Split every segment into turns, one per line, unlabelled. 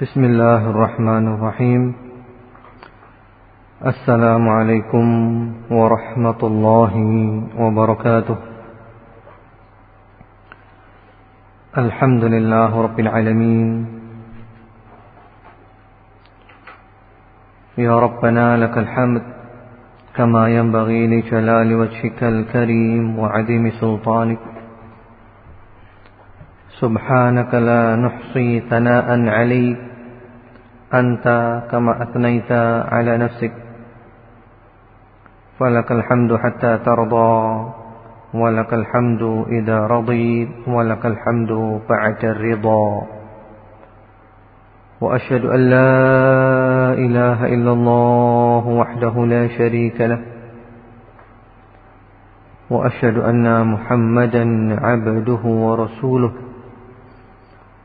بسم الله الرحمن الرحيم. السلام عليكم ورحمة الله وبركاته. الحمد لله رب العالمين. يا ربنا لك الحمد كما ينبغي لجلال وجهك الكريم وعديم سلطانك. سبحانك لا نحصي ثناء عليك. أنت كما أثنيت على نفسك. فلك الحمد حتى ترضى ولك الحمد إذا رضيت ولك الحمد بعد الرضا. وأشهد أن لا إله إلا الله وحده لا شريك له. وأشهد أن محمدا عبده ورسوله.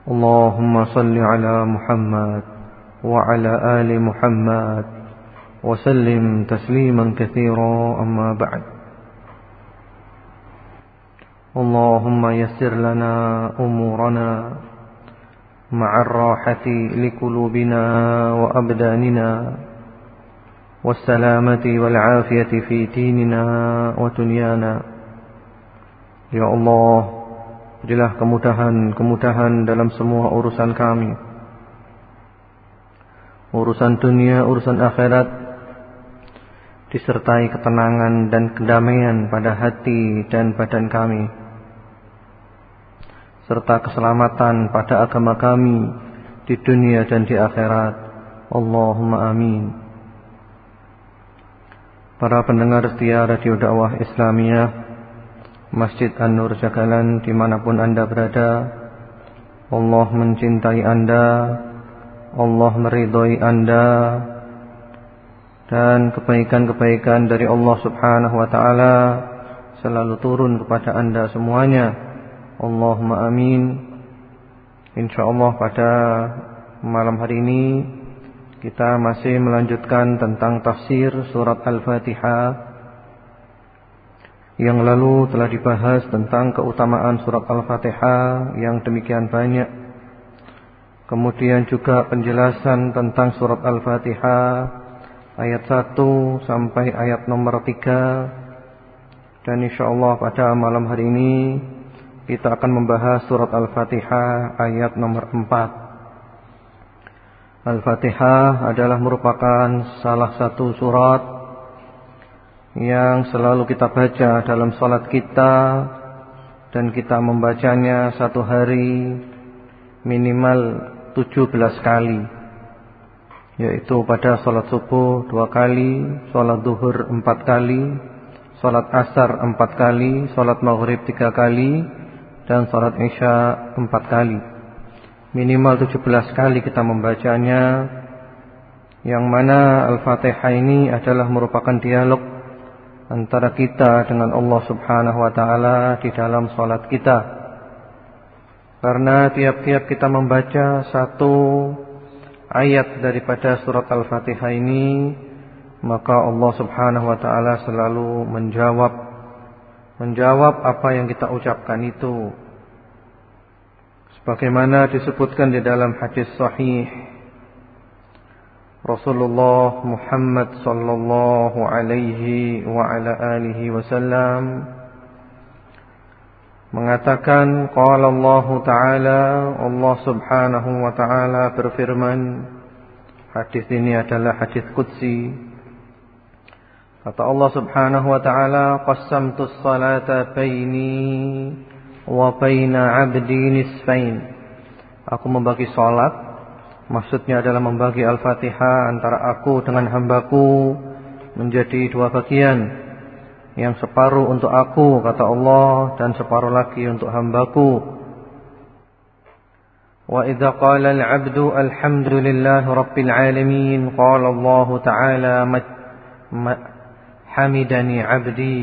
اللهم صل على محمد وعلى آل محمد وسلم تسليما كثيرا أما بعد. اللهم يسر لنا أمورنا مع الراحة لقلوبنا وأبداننا والسلامة والعافية في ديننا ودنيانا. Ya Allah Berilah kemudahan-kemudahan dalam semua urusan kami urusan dunia, urusan akhirat, disertai ketenangan dan kedamaian pada hati dan badan kami, serta keselamatan pada agama kami di dunia dan di akhirat. Allahumma amin. Para pendengar setia Radio Dakwah Islamiyah Masjid An-Nur Jagalan di mana pun anda berada Allah mencintai anda Allah meridhoi Anda dan kebaikan-kebaikan dari Allah Subhanahu wa taala selalu turun kepada Anda semuanya. Allahumma amin. Insyaallah pada malam hari ini kita masih melanjutkan tentang tafsir surat Al-Fatihah. Yang lalu telah dibahas tentang keutamaan surat Al-Fatihah yang demikian banyak Kemudian juga penjelasan tentang surat Al-Fatihah ayat 1 sampai ayat nomor 3. Dan insyaallah pada malam hari ini kita akan membahas surat Al-Fatihah ayat nomor 4. Al-Fatihah adalah merupakan salah satu surat yang selalu kita baca dalam salat kita dan kita membacanya satu hari minimal 17 kali yaitu pada salat subuh dua kali, salat duhur empat kali, salat asar empat kali, salat maghrib tiga kali, dan salat isya empat kali. Minimal 17 kali kita membacanya, yang mana Al-Fatihah ini adalah merupakan dialog antara kita dengan Allah Subhanahu wa taala di dalam salat kita. Karena tiap-tiap kita membaca satu ayat daripada surat Al-Fatihah ini Maka Allah subhanahu wa ta'ala selalu menjawab Menjawab apa yang kita ucapkan itu Sebagaimana disebutkan di dalam hadis sahih Rasulullah Muhammad sallallahu alaihi wa ala alihi wasallam mengatakan qala Allah taala Allah Subhanahu wa taala berfirman hadis ini adalah hadis qudsi. Kata Allah Subhanahu wa taala qassamtu salata baini wa baina 'abdi nisfain. Aku membagi salat maksudnya adalah membagi al-Fatihah antara aku dengan hambaku menjadi dua bagian. Yang separuh untuk aku kata Allah dan separuh lagi untuk hambaku. Al-'abdu alhamdulillahi rabbil alamin qala Allah ta'ala hamidani 'abdi.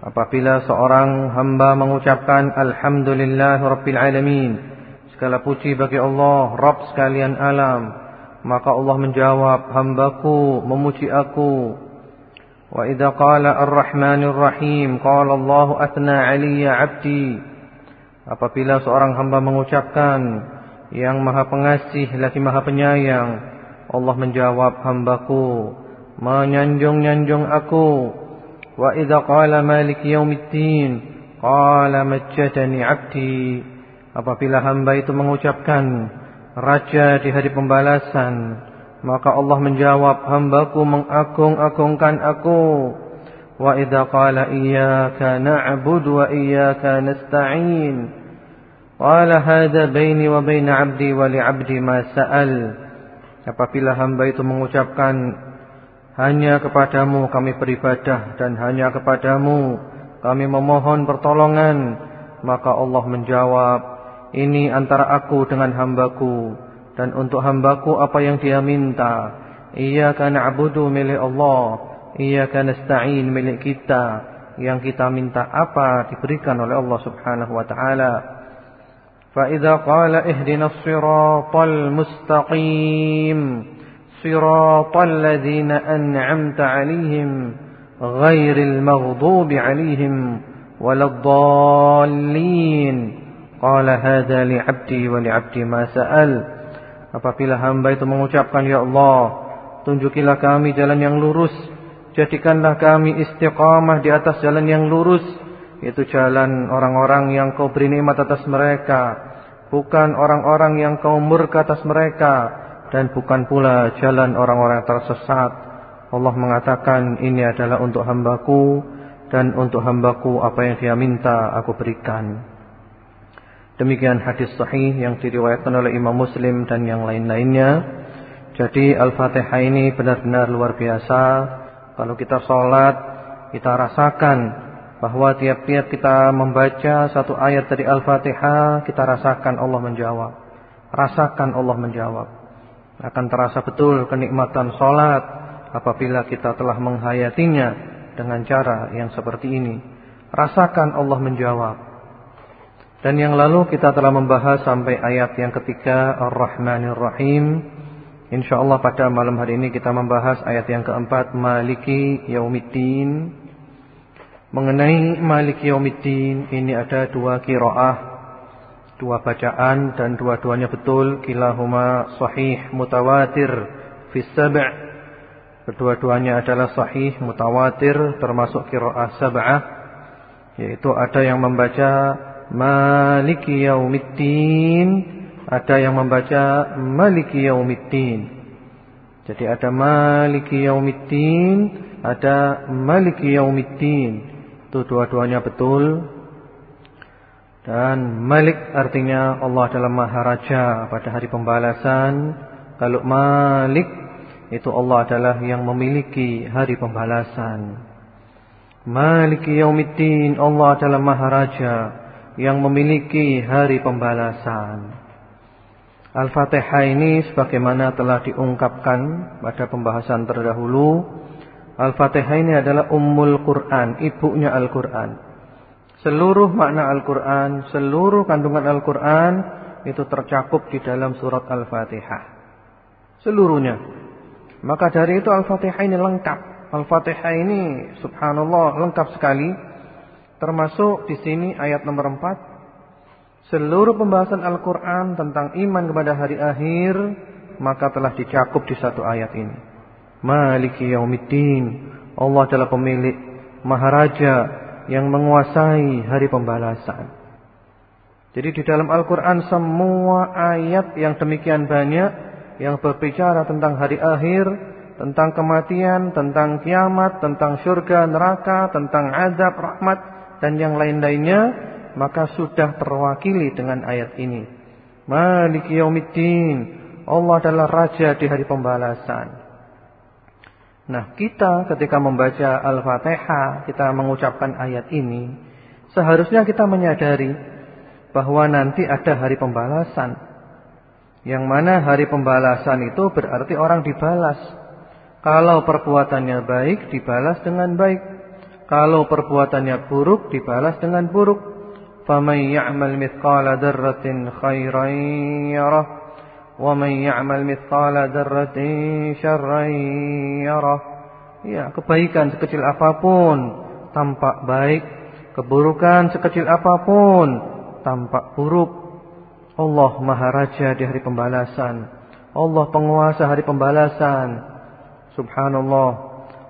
Apabila seorang hamba mengucapkan alhamdulillahi rabbil alamin Segala puji bagi Allah, Rabb sekalian alam. Maka Allah menjawab, hambaku memuji aku. Wa idha qala ar-Rahmanir Rahim, qala Allah athna 'aliyya 'abdi. Apabila seorang hamba mengucapkan, Yang Maha Pengasih lagi Maha Penyayang, Allah menjawab, hambaku menyanjung-nyanjung aku. Wa idha qala maliki yaumiddin, qala majjadani 'abdi. Apabila hamba itu mengucapkan raja di hari pembalasan, maka Allah menjawab hambaku mengagung-agungkan aku. Wa idza qala iyyaka na'budu wa iyyaka nasta'in. Qala hadha baini wa baina 'abdi wa li 'abdi ma sa'al. Apabila hamba itu mengucapkan hanya kepadamu kami beribadah dan hanya kepadamu kami memohon pertolongan, maka Allah menjawab, ini antara aku dengan hambaku. Dan untuk hambaku apa yang dia minta? Iyaka na'budu milik Allah. Iyaka nasta'in milik kita. Yang kita minta apa diberikan oleh Allah subhanahu wa ta'ala. Fa'idha qala ihdina siratal mustaqim. Siratal ladhina an'amta alihim Ghairil maghdubi alihim Waladhalin Qala hadza li 'abdi wa li 'abdi ma sa'al. Apabila hamba itu mengucapkan ya Allah, tunjukilah kami jalan yang lurus, jadikanlah kami istiqamah di atas jalan yang lurus, yaitu jalan orang-orang yang Kau beri nikmat atas mereka, bukan orang-orang yang Kau murka atas mereka dan bukan pula jalan orang-orang tersesat. Allah mengatakan ini adalah untuk hambaku dan untuk hambaku apa yang dia minta aku berikan. Demikian hadis sahih yang diriwayatkan oleh Imam Muslim dan yang lain-lainnya Jadi Al-Fatihah ini benar-benar luar biasa kalau kita sholat, kita rasakan bahwa tiap-tiap kita membaca satu ayat dari Al-Fatihah, kita rasakan Allah menjawab. Rasakan Allah menjawab. Akan terasa betul kenikmatan sholat apabila kita telah menghayatinya dengan cara yang seperti ini. Rasakan Allah menjawab. Dan yang lalu kita telah membahas sampai ayat yang ketiga Ar-Rahmanir Rahim InsyaAllah pada malam hari ini kita membahas ayat yang keempat Maliki Yaumiddin. Mengenai Maliki Yaumiddin Ini ada dua kiroah Dua bacaan dan dua-duanya betul. Kilahuma sahih mutawatir Fis sab' Kedua-duanya adalah sahih mutawatir Termasuk kiroah sab'ah Yaitu ada yang membaca Maliki Yaumiddin ada yang membaca Maliki Yaumiddin. Jadi ada Maliki Yaumiddin, ada Maliki Yaumiddin. Itu dua-duanya betul. Dan Malik artinya Allah adalah Maharaja pada hari pembalasan. Kalau Malik itu Allah adalah yang memiliki hari pembalasan. Maliki Yaumiddin Allah adalah Maharaja yang memiliki hari pembalasan. Al-Fatihah ini sebagaimana telah diungkapkan pada pembahasan terdahulu Al-Fatihah ini adalah Ummul Quran, ibunya Al-Quran. Seluruh makna Al-Quran, seluruh kandungan Al-Quran Itu tercakup di dalam surat Al-Fatihah. Seluruhnya. Maka dari itu Al-Fatihah ini lengkap. Al-Fatihah ini subhanallah lengkap sekali Termasuk di sini ayat nomor 4 Seluruh pembahasan Al-Quran tentang iman kepada hari akhir maka telah dicakup di satu ayat ini. Maliki yaumiddin. Allah adalah pemilik maharaja yang menguasai hari pembalasan. Jadi di dalam Al-Quran semua ayat yang demikian banyak yang berbicara tentang hari akhir, tentang kematian, tentang kiamat, tentang surga, neraka, tentang azab, rahmat dan yang lain-lainnya maka sudah terwakili dengan ayat ini. Maliki yaumiddin. Allah adalah raja di hari pembalasan. Nah, kita ketika membaca Al-Fatihah, kita mengucapkan ayat ini, seharusnya kita menyadari bahwa nanti ada hari pembalasan. Yang mana hari pembalasan itu berarti orang dibalas. Kalau perbuatannya baik, dibalas dengan baik. Kalau perbuatannya buruk, dibalas dengan buruk. فمن يعمل مثقال ذرة خيرا يره ومن يعمل مثقال ذرة شرا يره Ya, kebaikan sekecil apapun tampak baik, keburukan sekecil apapun tampak buruk. Allah Maharaja di hari pembalasan. Allah penguasa hari pembalasan. Subhanallah.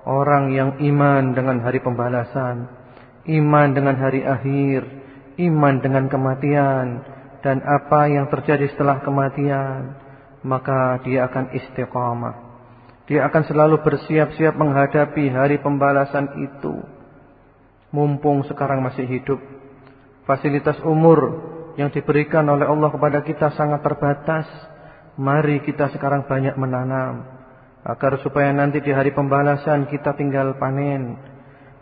Orang yang iman dengan hari pembalasan. Iman dengan hari akhir. Iman dengan kematian. Dan apa yang terjadi setelah kematian. Maka dia akan istiqamah. Dia akan selalu bersiap-siap menghadapi hari pembalasan itu. Mumpung sekarang masih hidup. Fasilitas umur yang diberikan oleh Allah kepada kita sangat terbatas. Mari kita sekarang banyak menanam. Agar supaya nanti di hari pembalasan kita tinggal panen.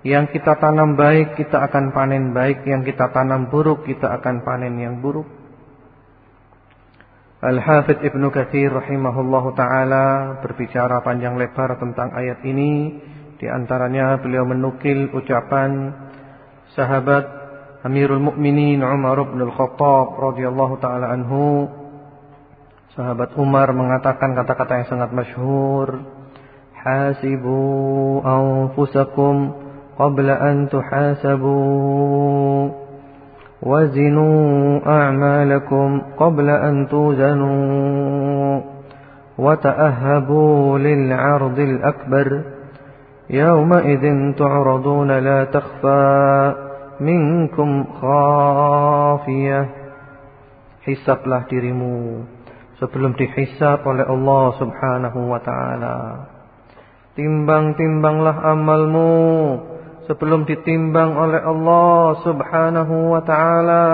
Yang kita tanam baik kita akan panen baik. Yang kita tanam buruk kita akan panen yang buruk. Al-Hafidh Ibn Kathir rahimahullahu ta'ala berbicara panjang lebar tentang ayat ini. Di antaranya beliau menukil ucapan sahabat Amirul Mukminin Umar bin Al-Khattab radhiyallahu taala anhu Sahabat Umar mengatakan kata-kata yang sangat masyhur Hasibu anfusakum qabla an tuhasabu Wazinu a'malakum qabla an tuzanu وتأهبوا للعرض الأكبر يومئذ تعرضون لا تخفى minkum khafiyah Hisablah dirimu sebelum dihisab oleh Allah subhanahu wa ta'ala Timbang-timbanglah amalmu sebelum ditimbang oleh Allah subhanahu wa ta'ala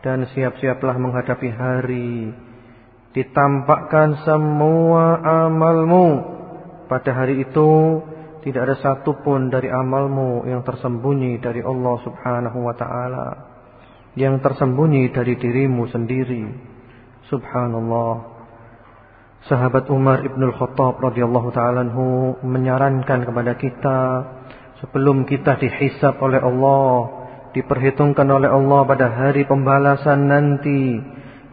Dan siap-siaplah menghadapi hari Ditampakkan semua amalmu Pada hari itu tidak ada satupun dari amalmu yang tersembunyi dari Allah subhanahu wa ta'ala. Yang tersembunyi dari dirimu sendiri. Subhanallah. Sahabat Umar ibn al-Khattab radhiyallahu ta'ala menyarankan kepada kita. Sebelum kita dihisap oleh Allah. Diperhitungkan oleh Allah pada hari pembalasan nanti.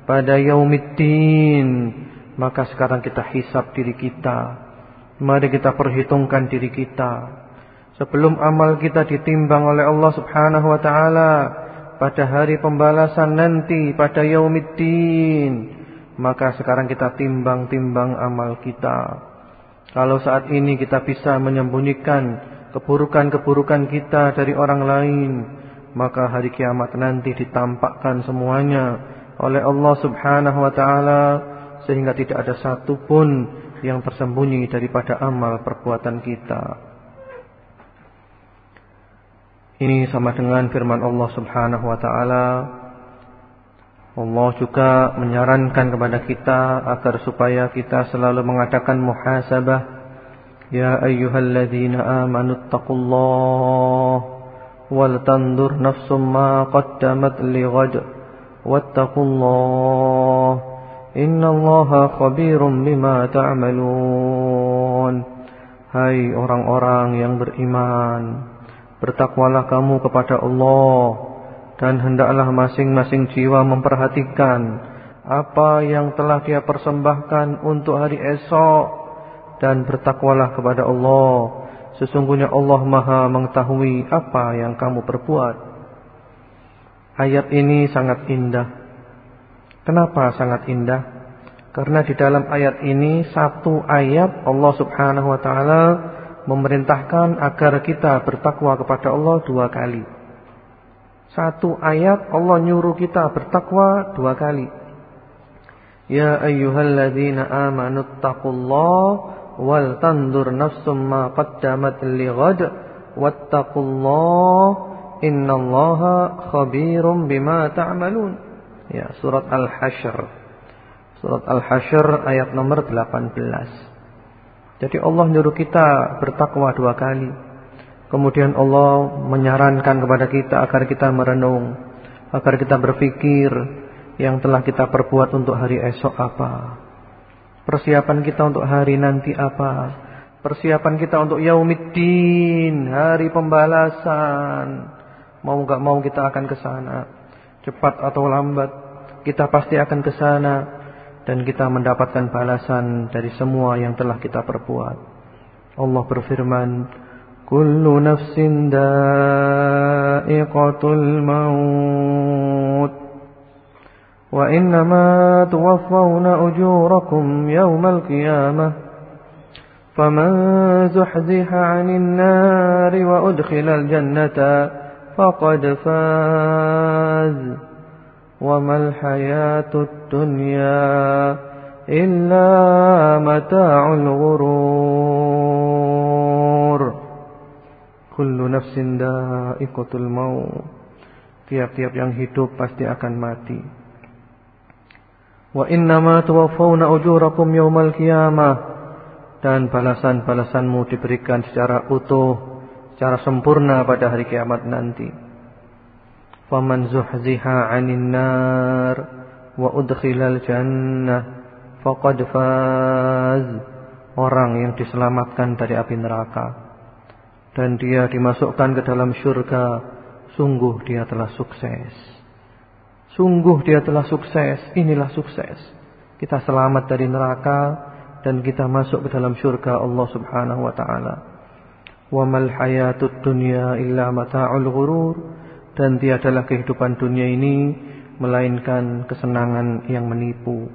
Pada yaumiddin. Maka sekarang kita hisap diri kita Mari kita perhitungkan diri kita. Sebelum amal kita ditimbang oleh Allah subhanahu wa ta'ala. Pada hari pembalasan nanti. Pada yaumiddin. Maka sekarang kita timbang-timbang amal kita. Kalau saat ini kita bisa menyembunyikan keburukan-keburukan kita dari orang lain. Maka hari kiamat nanti ditampakkan semuanya oleh Allah subhanahu wa ta'ala. Sehingga tidak ada satupun yang tersembunyi daripada amal perbuatan kita. Ini sama dengan firman Allah Subhanahu wa taala. Allah juga menyarankan kepada kita agar supaya kita selalu mengadakan muhasabah. Ya ayyuhalladzina amanu taqullaha wal tandur nafsum ma qaddamat lighad wattaqullaha Inna Allah khabirum bima ta'malun Hai orang-orang yang beriman Bertakwalah kamu kepada Allah Dan hendaklah masing-masing jiwa memperhatikan Apa yang telah dia persembahkan untuk hari esok Dan bertakwalah kepada Allah. Sesungguhnya Allah maha mengetahui apa yang kamu perbuat. Ayat ini sangat indah. Kenapa sangat indah? Karena di dalam ayat ini satu ayat Allah Subhanahu wa taala memerintahkan agar kita bertakwa kepada Allah dua kali. Satu ayat Allah nyuruh kita bertakwa dua kali. Ya ayyuhalladzina amanu taqullaha wal tandur nafsum ma qaddamat lighad wattaqullaha innallaha khabirum bima ta'malun. Ya, surat Al-Hasyr. Surat Al-Hasyr ayat nomor 18. Jadi Allah nyuruh kita bertakwa dua kali. Kemudian Allah menyarankan kepada kita agar kita merenung, agar kita berpikir yang telah kita perbuat untuk hari esok apa. Persiapan kita untuk hari nanti apa? Persiapan kita untuk yaumiddin, hari pembalasan. Mau enggak mau kita akan ke sana cepat atau lambat kita pasti akan ke sana dan kita mendapatkan balasan dari semua yang telah kita perbuat. Allah berfirman, "Kullu nafsin da'iqatul maut وإنما توفون أجوركم يوم القيامة فمن زحزح عن النار وأدخل الجنة فقد فاز وما الحياة الدنيا إلا متاع الغرور كل نفس دائقة الموت Tiap-tiap yang hidup pasti akan mati. Wa innama tuwaffawna ujurakum yawmal qiyamah dan balasan-balasanmu diberikan secara utuh, secara sempurna pada hari kiamat nanti. Zuhziha 'anil nar wa udkhilal jannah faqad faz. Orang yang diselamatkan dari api neraka dan dia dimasukkan ke dalam syurga, sungguh dia telah sukses. Sungguh dia telah sukses. Inilah sukses. Kita selamat dari neraka dan kita masuk ke dalam syurga Allah Subhanahu wa taala. Wa mal hayatud dunya illa mata'ul ghurur dan tiadalah kehidupan dunia ini melainkan kesenangan yang menipu.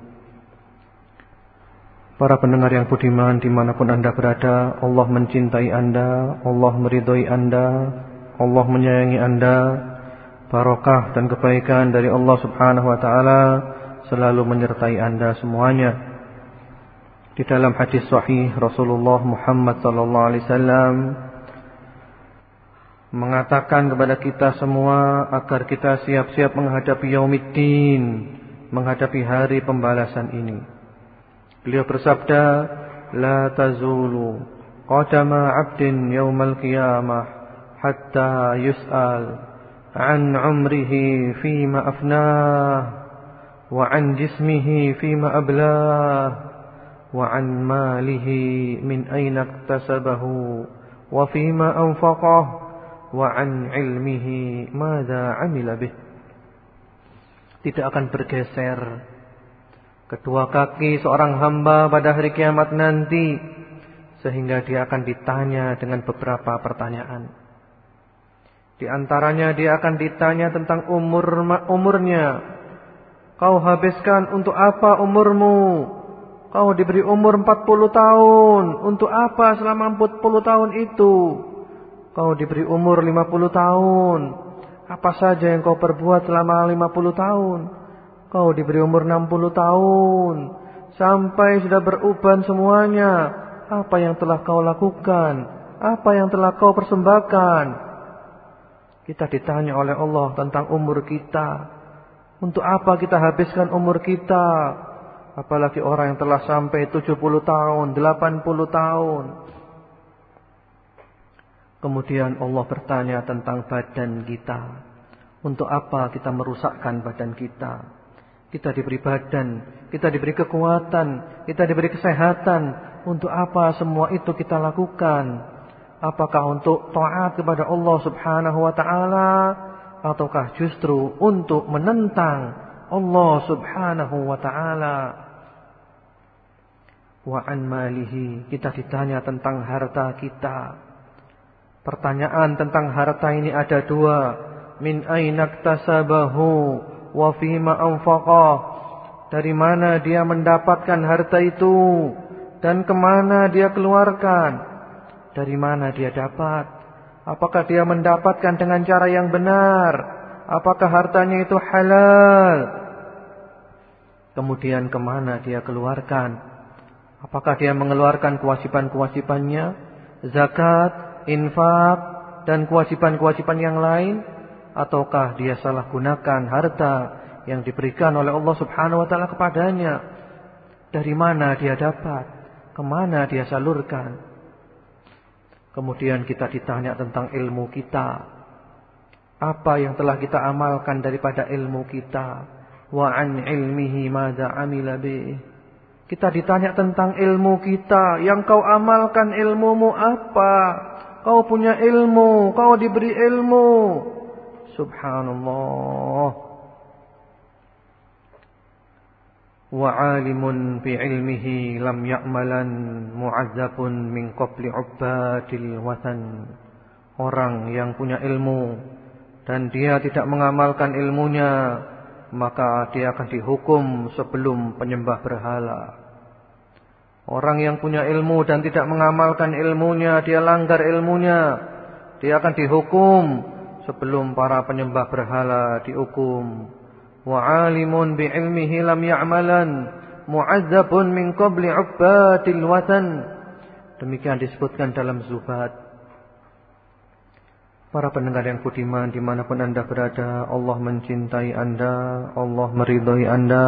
Para pendengar yang budiman di mana pun anda berada Allah mencintai anda Allah meridhoi anda Allah menyayangi anda barokah dan kebaikan dari Allah Subhanahu wa taala selalu menyertai Anda semuanya. Di dalam hadis sahih Rasulullah Muhammad sallallahu alaihi wasallam mengatakan kepada kita semua agar kita siap-siap menghadapi yaumiddin, menghadapi hari pembalasan ini. Beliau bersabda, "La tazulu qadama 'abdin yaumal qiyamah hatta yus'al an 'umrihi fi ma afnah wa 'an jismihi fi ma ablah wa 'an malihi min ayna iktasabahu wa fi ma anfaqahu." wa ilmihi madza amila. Tidak akan bergeser kedua kaki seorang hamba pada hari kiamat nanti sehingga dia akan ditanya dengan beberapa pertanyaan. Di antaranya dia akan ditanya tentang umur umurnya. Kau habiskan untuk apa umurmu? Kau diberi umur 40 tahun. Untuk apa selama 40 tahun itu? Kau diberi umur 50 tahun. Apa saja yang kau perbuat selama 50 tahun? Kau diberi umur 60 tahun. Sampai sudah beruban semuanya. Apa yang telah kau lakukan? Apa yang telah kau persembahkan? Kita ditanya oleh Allah tentang umur kita. Untuk apa kita habiskan umur kita? Apalagi orang yang telah sampai 70 tahun, 80 tahun. Kemudian Allah bertanya tentang badan kita. Untuk apa kita merusakkan badan kita? Kita diberi badan, kita diberi kekuatan, kita diberi kesehatan. Untuk apa semua itu kita lakukan? Apakah untuk taat kepada Allah Subhanahu wa taala ataukah justru untuk menentang Allah Subhanahu wa taala? Wa an malihi kita ditanya tentang harta kita. Pertanyaan tentang harta ini ada dua. Min ainak tasabahu wa fima anfaqah. Dari mana dia mendapatkan harta itu dan ke mana dia keluarkan? Dari mana dia dapat? Apakah dia mendapatkan dengan cara yang benar? Apakah hartanya itu halal? Kemudian ke mana dia keluarkan? Apakah dia mengeluarkan kewajiban-kewajibannya? Zakat, infak, dan kewajiban-kewajiban yang lain? Ataukah dia salah gunakan harta yang diberikan oleh Allah subhanahu wa ta'ala kepadanya? Dari mana dia dapat? Ke mana dia salurkan? Kemudian kita ditanya tentang ilmu kita. Apa yang telah kita amalkan daripada ilmu kita? Wa an ilmihi madza amila bih. Kita ditanya tentang ilmu kita. Yang kau amalkan ilmumu apa? Kau punya ilmu, kau diberi ilmu. Subhanallah. Wa alimun bi ilmihi lam ya'malan mu'azzabun min qabli ubadil watan. Orang yang punya ilmu dan dia tidak mengamalkan ilmunya, maka dia akan dihukum sebelum penyembah berhala. Orang yang punya ilmu dan tidak mengamalkan ilmunya, dia langgar ilmunya, dia akan dihukum sebelum para penyembah berhala dihukum. Wa alimun bi ilmihi lam ya'malan mu'adzabun min qabli 'ubbatil watan. Demikian disebutkan dalam Zubat. Para pendengar yang budiman di mana pun anda berada Allah mencintai anda Allah meridhoi anda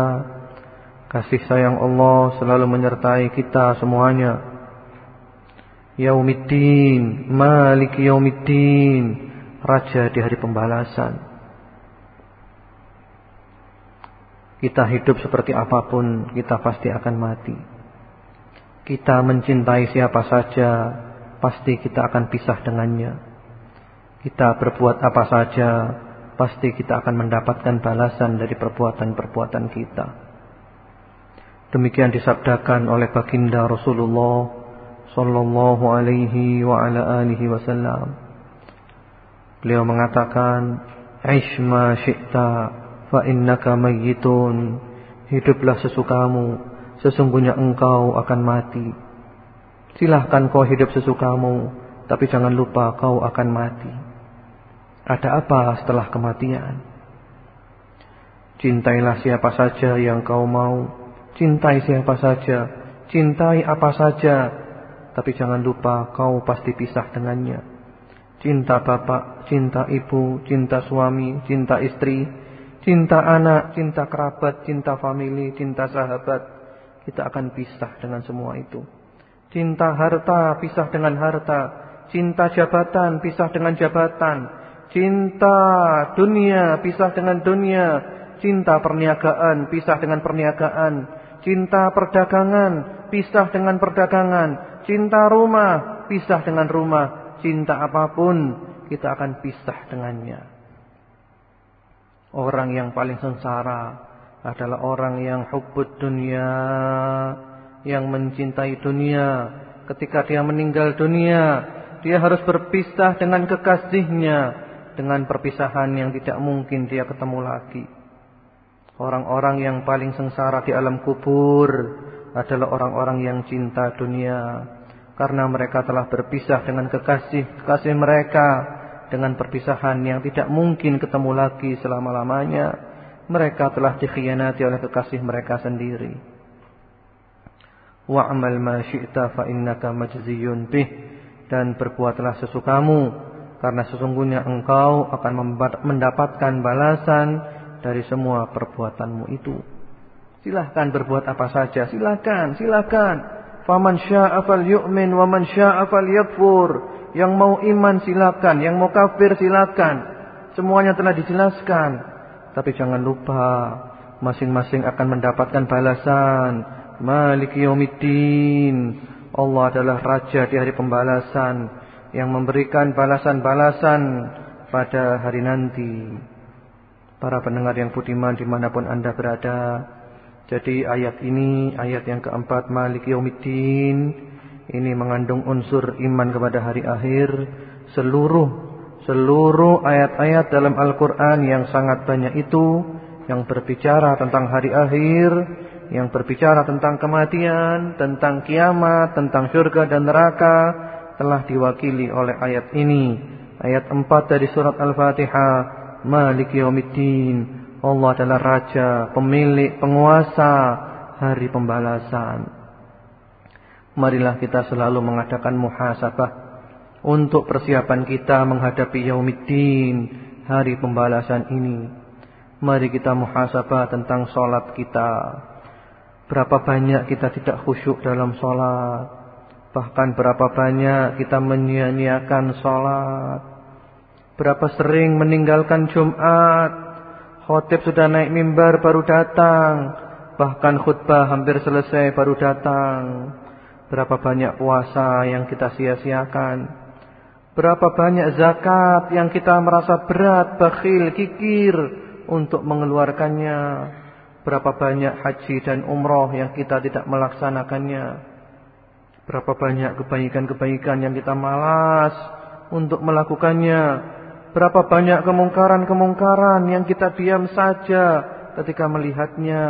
Kasih sayang Allah selalu menyertai kita semuanya. Yaumiddin Malik Yaumiddin Raja di hari pembalasan. Kita hidup seperti apa pun Kita pasti akan mati. Kita mencintai siapa saja Pasti kita akan pisah dengannya. Kita berbuat apa saja, pasti kita akan mendapatkan balasan dari perbuatan-perbuatan kita. Demikian disabdakan oleh baginda Rasulullah sallallahu alaihi wa ala alihi wasallam. Beliau mengatakan, "Aish ma syi'ta fa innaka mayyitun." Hiduplah sesukamu, sesungguhnya engkau akan mati. Silahkan kau hidup sesukamu, tapi jangan lupa kau akan mati. Ada apa setelah kematian? Cintailah siapa saja yang kau mau. Cintai siapa saja. Cintai apa saja. Tapi jangan lupa kau pasti pisah dengannya. Cinta bapak, cinta ibu, cinta suami, cinta istri. Cinta anak, cinta kerabat, cinta famili, cinta sahabat. Kita akan pisah dengan semua itu. Cinta harta, pisah dengan harta. Cinta jabatan, pisah dengan jabatan. Cinta dunia pisah dengan dunia. Cinta perniagaan pisah dengan perniagaan. Cinta perdagangan pisah dengan perdagangan. Cinta rumah pisah dengan rumah. Cinta apa pun kita akan pisah dengannya. Orang yang paling sengsara adalah orang yang hubbud dunia. Yang mencintai dunia. Ketika dia meninggal dunia. Dia harus berpisah dengan kekasihnya dengan perpisahan yang tidak mungkin dia ketemu lagi. Orang-orang yang paling sengsara di alam kubur adalah orang-orang yang cinta dunia. Karena mereka telah berpisah dengan kekasih-kekasih mereka. Dengan perpisahan yang tidak mungkin ketemu lagi selama-lamanya. Mereka telah dikhianati oleh kekasih mereka sendiri. Wa'amal ma syi'ta fa innaka majziyun bih. Dan berbuatlah sesukamu karena sesungguhnya engkau akan mendapatkan balasan dari semua perbuatanmu itu. Silahkan berbuat apa saja, silahkan, silahkan. Faman sya'a yu'min wa man sya'a yakfur. Yang mau iman silahkan, yang mau kafir silahkan. Semuanya telah dijelaskan. Tapi jangan lupa, masing-masing akan mendapatkan balasan. Maliki yaumiddin. Allah adalah raja di hari pembalasan yang memberikan balasan-balasan pada hari nanti. Para pendengar yang budiman di mana pun anda berada. Jadi ayat ini, ayat yang keempat Malik Yaumiddin. Ini mengandung unsur iman kepada hari akhir. Seluruh seluruh ayat-ayat dalam Al-Quran yang sangat banyak itu. Yang berbicara tentang hari akhir. Yang berbicara tentang kematian. Tentang kiamat. Tentang surga dan neraka telah diwakili oleh ayat ini. Ayat 4 dari surat Al-Fatihah. Malik Yawmiddin. Allah adalah Raja, pemilik, penguasa hari pembalasan. Marilah kita selalu mengadakan muhasabah untuk persiapan kita menghadapi Yaumiddin, hari pembalasan ini. Mari kita muhasabah tentang solat kita. Berapa banyak kita tidak khusyuk dalam solat. Bahkan berapa banyak kita menyia-nyiakan sholat. Berapa sering meninggalkan Jumat. Khotib sudah naik mimbar baru datang. Bahkan khutbah hampir selesai baru datang. Berapa banyak puasa yang kita sia-siakan. Berapa banyak zakat yang kita merasa berat, bakhil, kikir untuk mengeluarkannya. Berapa banyak haji dan umroh yang kita tidak melaksanakannya. Berapa banyak kebaikan-kebaikan yang kita malas untuk melakukannya. Berapa banyak kemungkaran-kemungkaran yang kita diam saja. ketika melihatnya.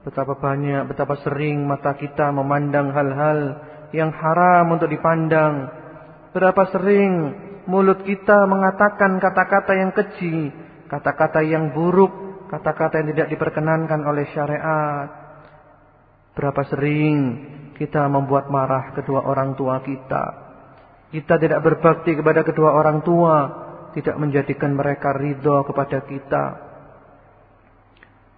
Betapa banyak, betapa sering mata kita memandang hal-hal yang haram untuk dipandang. Berapa sering mulut kita mengatakan kata-kata yang keji, kata-kata yang buruk, kata-kata yang tidak diperkenankan oleh syariat. Berapa sering kita membuat marah kedua orang tua kita. Kita tidak berbakti kepada kedua orang tua, tidak menjadikan mereka ridho kepada kita.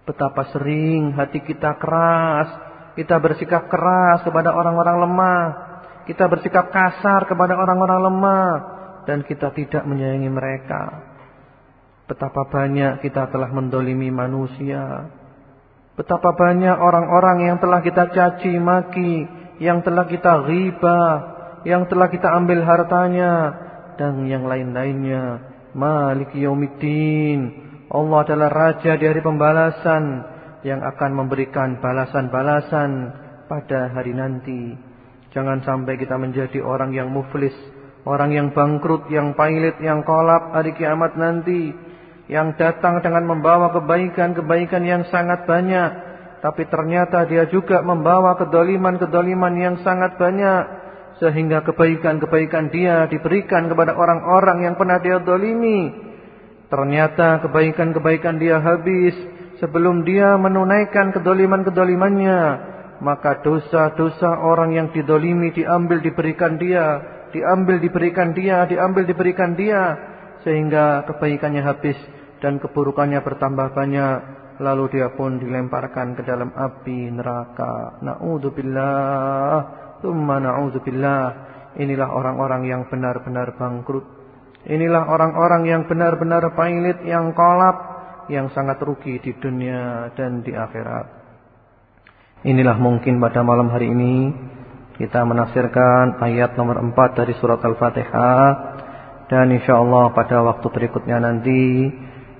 Betapa sering hati kita keras. Kita bersikap keras kepada orang-orang lemah. Kita bersikap kasar kepada orang-orang lemah. Dan kita tidak menyayangi mereka. Betapa banyak kita telah mendolimi manusia. Betapa banyak orang-orang yang telah kita caci maki. Yang telah kita ghibah. Yang telah kita ambil hartanya. Dan yang lain-lainnya. Malik yaumiddin. Allah adalah raja di hari pembalasan yang akan memberikan balasan-balasan pada hari nanti. Jangan sampai kita menjadi orang yang muflis, orang yang bangkrut, yang pailit, yang kolap hari kiamat nanti, yang datang dengan membawa kebaikan-kebaikan yang sangat banyak, tapi ternyata dia juga membawa kedoliman-kedoliman yang sangat banyak, sehingga kebaikan-kebaikan dia diberikan kepada orang-orang yang pernah dia dolimi Ternyata kebaikan-kebaikan dia habis sebelum dia menunaikan kedoliman-kedolimannya. Maka dosa-dosa orang yang didolimi diambil diberikan dia. Diambil diberikan dia, diambil diberikan dia. Sehingga kebaikannya habis dan keburukannya bertambah banyak. Lalu dia pun dilemparkan ke dalam api neraka. Na'udzubillah. Tumma na'udzubillah. Inilah orang-orang yang benar-benar bangkrut. Inilah orang-orang yang benar-benar pailit, yang kolap, yang sangat rugi di dunia dan di akhirat. Inilah mungkin pada malam hari ini kita menafsirkan ayat nomor 4 dari surat Al-Fatihah dan insyaallah pada waktu berikutnya nanti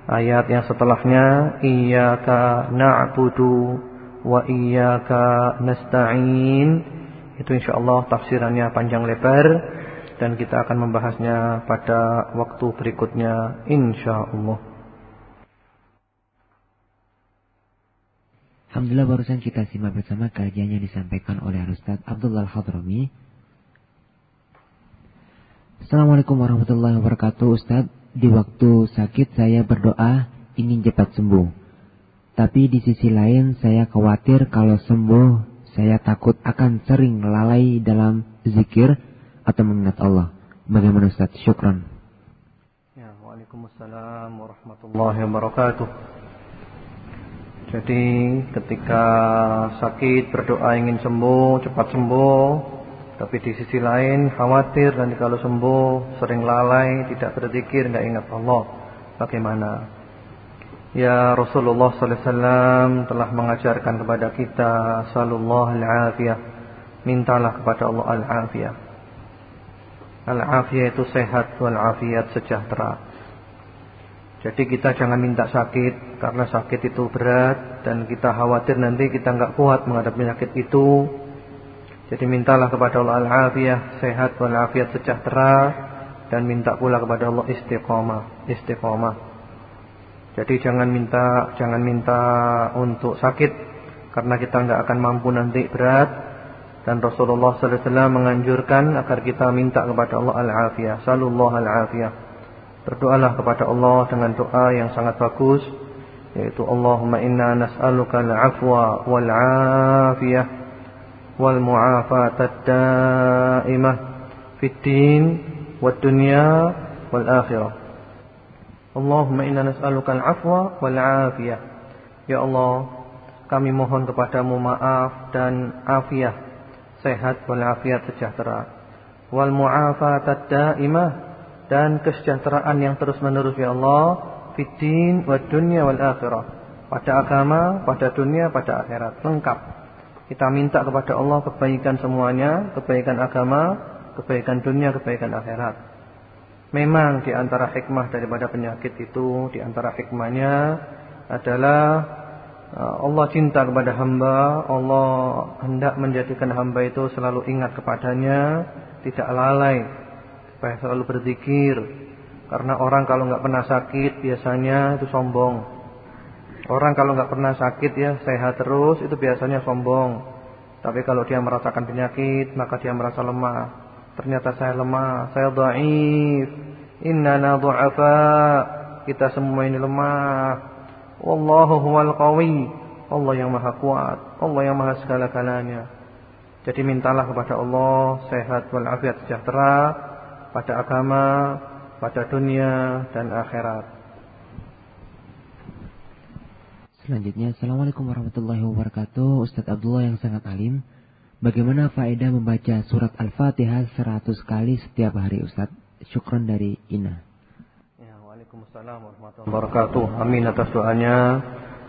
ayat yang setelahnya iyyaka na'budu wa iyyaka nasta'in itu insyaallah tafsirannya panjang lebar dan kita akan membahasnya pada waktu berikutnya insyaallah.
Alhamdulillah barusan kita simak bersama kajian yang disampaikan oleh Ustaz Abdullah Hadrami. Assalamualaikum warahmatullahi wabarakatuh Ustaz. Di waktu sakit saya berdoa ingin cepat sembuh. Tapi di sisi lain saya khawatir kalau sembuh saya takut akan sering lalai dalam zikir atau mengingat Allah. Bagaimana Ustaz? Syukran.
Ya, Waalaikumsalam warahmatullahi wabarakatuh. Jadi ketika sakit berdoa ingin sembuh, cepat sembuh, tapi di sisi lain khawatir dan kalau sembuh sering lalai, tidak berzikir, tidak ingat Allah. Bagaimana? Ya Rasulullah wasallam telah mengajarkan kepada kita sallallahu alaihi Mintalah kepada Allah al-afiyah. Al-afiyah itu sehat wal afiyat sejahtera. Jadi kita jangan minta sakit karena sakit itu berat dan kita khawatir nanti kita nggak kuat menghadapi sakit itu. Jadi mintalah kepada Allah al-afiyah, sehat wal afiyat sejahtera dan minta pula kepada Allah istiqomah, istiqomah. Jadi jangan minta jangan minta untuk sakit karena kita nggak akan mampu nanti berat dan Rasulullah sallallahu alaihi wasallam menganjurkan agar kita minta kepada Allah al-afiyah, sallallahu al-afiyah. Berdoalah kepada Allah dengan doa yang sangat bagus yaitu Allahumma inna nas'aluka al-afwa wal 'afiyah wal mu'afata ad-da'imah fid din wad dunya wal akhirah. Allahumma inna nas'aluka al-afwa wal 'afiyah. Ya Allah, kami mohon kepadamu maaf dan afiah sehat walafiat sejahtera wal mu'afatad daimah dan kesejahteraan yang terus-menerus ya Allah fiddin wad dunya wal akhirah pada agama, pada dunia, pada akhirat lengkap. Kita minta kepada Allah kebaikan semuanya, kebaikan agama, kebaikan dunia, kebaikan akhirat. Memang di antara hikmah daripada penyakit itu, di antara hikmahnya adalah Ah, Allah cinta kepada hamba Allah hendak menjadikan hamba itu selalu ingat kepadanya Tidak lalai Supaya selalu berzikir Karena orang kalau nggak pernah sakit Biasanya itu sombong Orang kalau nggak pernah sakit ya sehat terus itu biasanya sombong. Tapi kalau dia merasakan penyakit maka dia merasa lemah. Ternyata saya lemah, saya dhaif. Innana du'afa. Kita semua ini lemah. Wallahu huwal qawi. Allah yang maha kuat, Allah yang maha segala-galanya. Jadi mintalah kepada Allah sehat walafiat sejahtera pada agama, pada dunia dan akhirat.
Selanjutnya, Assalamualaikum warahmatullahi wabarakatuh. Ustadz Abdullah yang sangat alim. Bagaimana faedah membaca surat Al-Fatihah 100 kali setiap hari Ustadz? Syukron dari Ina.
Ya, Waalaikumsalam warahmatullahi wabarakatuh. Amin atas doanya.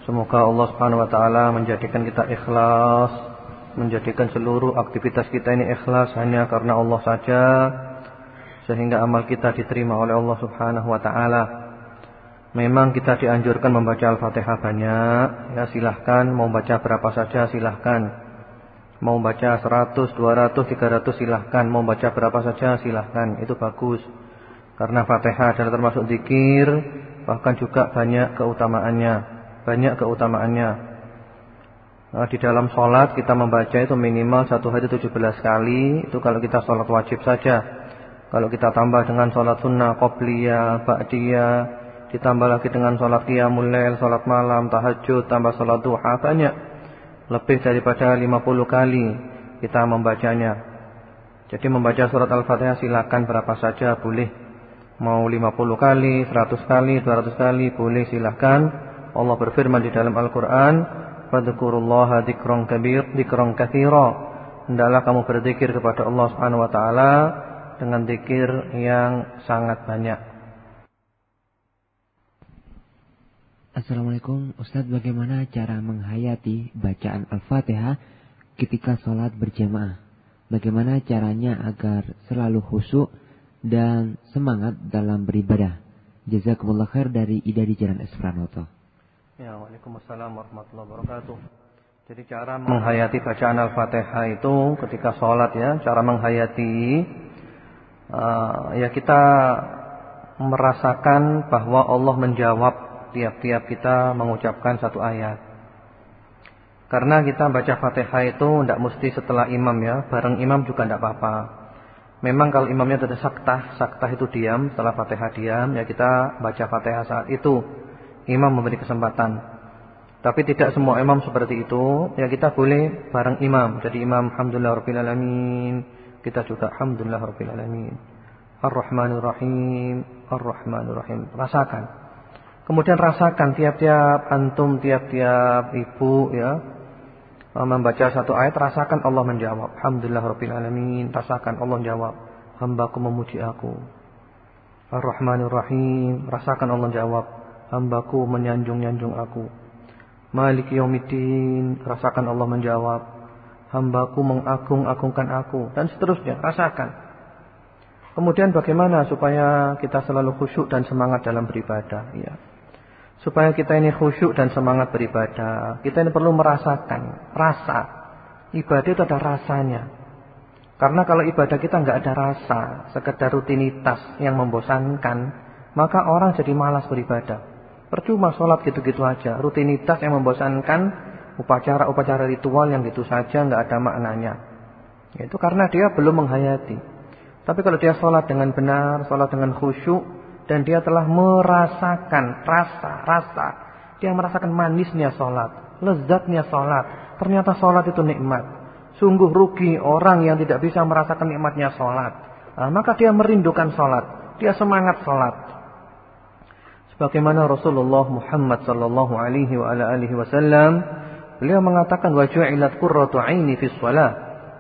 Semoga Allah Subhanahu wa taala menjadikan kita ikhlas, menjadikan seluruh aktivitas kita ini ikhlas hanya karena Allah saja sehingga amal kita diterima oleh Allah Subhanahu wa taala. Memang kita dianjurkan membaca Al-Fatihah banyak Ya silahkan Mau baca berapa saja silahkan Mau baca 100, 200, 300 silahkan. Mau baca berapa saja silahkan. Itu bagus. Karena Fatihah adalah termasuk zikir Bahkan juga banyak keutamaannya. Banyak keutamaannya. Nah, Di dalam sholat kita membaca itu minimal satu hari 17 kali. Itu kalau kita sholat wajib saja. Kalau kita tambah dengan sholat sunnah, qobliyah, ba'diyah Ditambah lagi dengan sholat qiyamul lail, sholat malam, tahajud, tambah sholat duha banyak. Lebih daripada 50 kali kita membacanya. Jadi membaca surat Al-Fatihah silakan berapa saja boleh. Mau 50 kali, 100 kali, 200 kali boleh silakan. Allah berfirman di dalam Al-Qur'an, "Fadhkurullaha dzikran kabir, dzikran katsira." Hendaklah kamu berzikir kepada Allah Subhanahu wa taala dengan zikir yang sangat banyak.
Assalamualaikum. Ustaz bagaimana cara menghayati bacaan Al-Fatihah ketika sholat berjamaah? Bagaimana caranya agar selalu khusyuk dan semangat dalam beribadah? Jazakumullah khair dari Ida di Jalan Espranoto
Ya Waalaikumsalam warahmatullahi wabarakatuh. Jadi cara menghayati bacaan Al-Fatihah itu ketika sholat ya Cara menghayati uh, Ya kita merasakan bahwa Allah menjawab tiap-tiap kita mengucapkan satu ayat. Karena kita baca Fatihah itu tidak mesti setelah imam ya, bareng imam juga tidak apa-apa. Memang kalau imamnya ada saktah, saktah itu diam, setelah Fatihah diam, ya kita baca Fatihah saat itu. Imam memberi kesempatan. Tapi tidak semua imam seperti itu, ya kita boleh bareng imam. Jadi imam alhamdulillah rabbil alamin, kita juga alhamdulillah rabbil alamin. Ar-Rahmanir Rahim, Ar-Rahmanir Rahim. Rasakan. Kemudian rasakan tiap-tiap antum, tiap-tiap ibu ya membaca satu ayat rasakan Allah menjawab. Alhamdulillah rabbil alamin. Rasakan Allah menjawab. Hambaku memuji aku. Ar-Rahmanir Rahim. Rasakan Allah jawab. Hambaku menyanjung-nyanjung aku. Maliki yaumiddin. Rasakan Allah menjawab. Hambaku mengagung-agungkan aku dan seterusnya. Rasakan. Kemudian bagaimana supaya kita selalu khusyuk dan semangat dalam beribadah? Ya. Supaya kita ini khusyuk dan semangat beribadah. Kita ini perlu merasakan. Rasa. Ibadah itu ada rasanya. Karena kalau ibadah kita nggak ada rasa. Sekedar rutinitas yang membosankan. Maka orang jadi malas beribadah. Percuma sholat gitu-gitu aja. Rutinitas yang membosankan. Upacara-upacara ritual yang gitu saja nggak ada maknanya. Itu karena dia belum menghayati. Tapi kalau dia sholat dengan benar. Sholat dengan khusyuk dan dia telah merasakan rasa-rasa. Dia merasakan manisnya sholat, lezatnya sholat. Ternyata sholat itu nikmat. Sungguh rugi orang yang tidak bisa merasakan nikmatnya sholat. Nah, maka dia merindukan sholat. Dia semangat sholat. Sebagaimana Rasulullah Muhammad sallallahu alaihi wa ala wasallam beliau mengatakan wa ju'ilat qurratu aini fi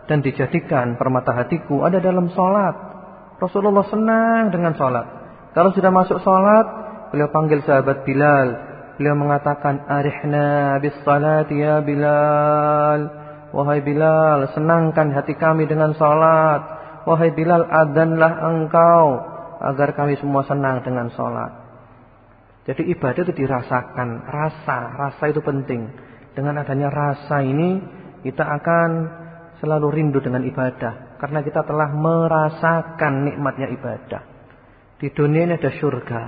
dan dijadikan permata hatiku ada dalam salat. Rasulullah senang dengan salat. Kalau sudah masuk sholat, beliau panggil sahabat Bilal. Beliau mengatakan, Arihna bis salat ya Bilal. Wahai Bilal, senangkan hati kami dengan sholat. Wahai Bilal, adanlah engkau. Agar kami semua senang dengan sholat. Jadi ibadah itu dirasakan. Rasa, rasa itu penting. Dengan adanya rasa ini, kita akan selalu rindu dengan ibadah. Karena kita telah merasakan nikmatnya ibadah. Di dunia ini ada surga.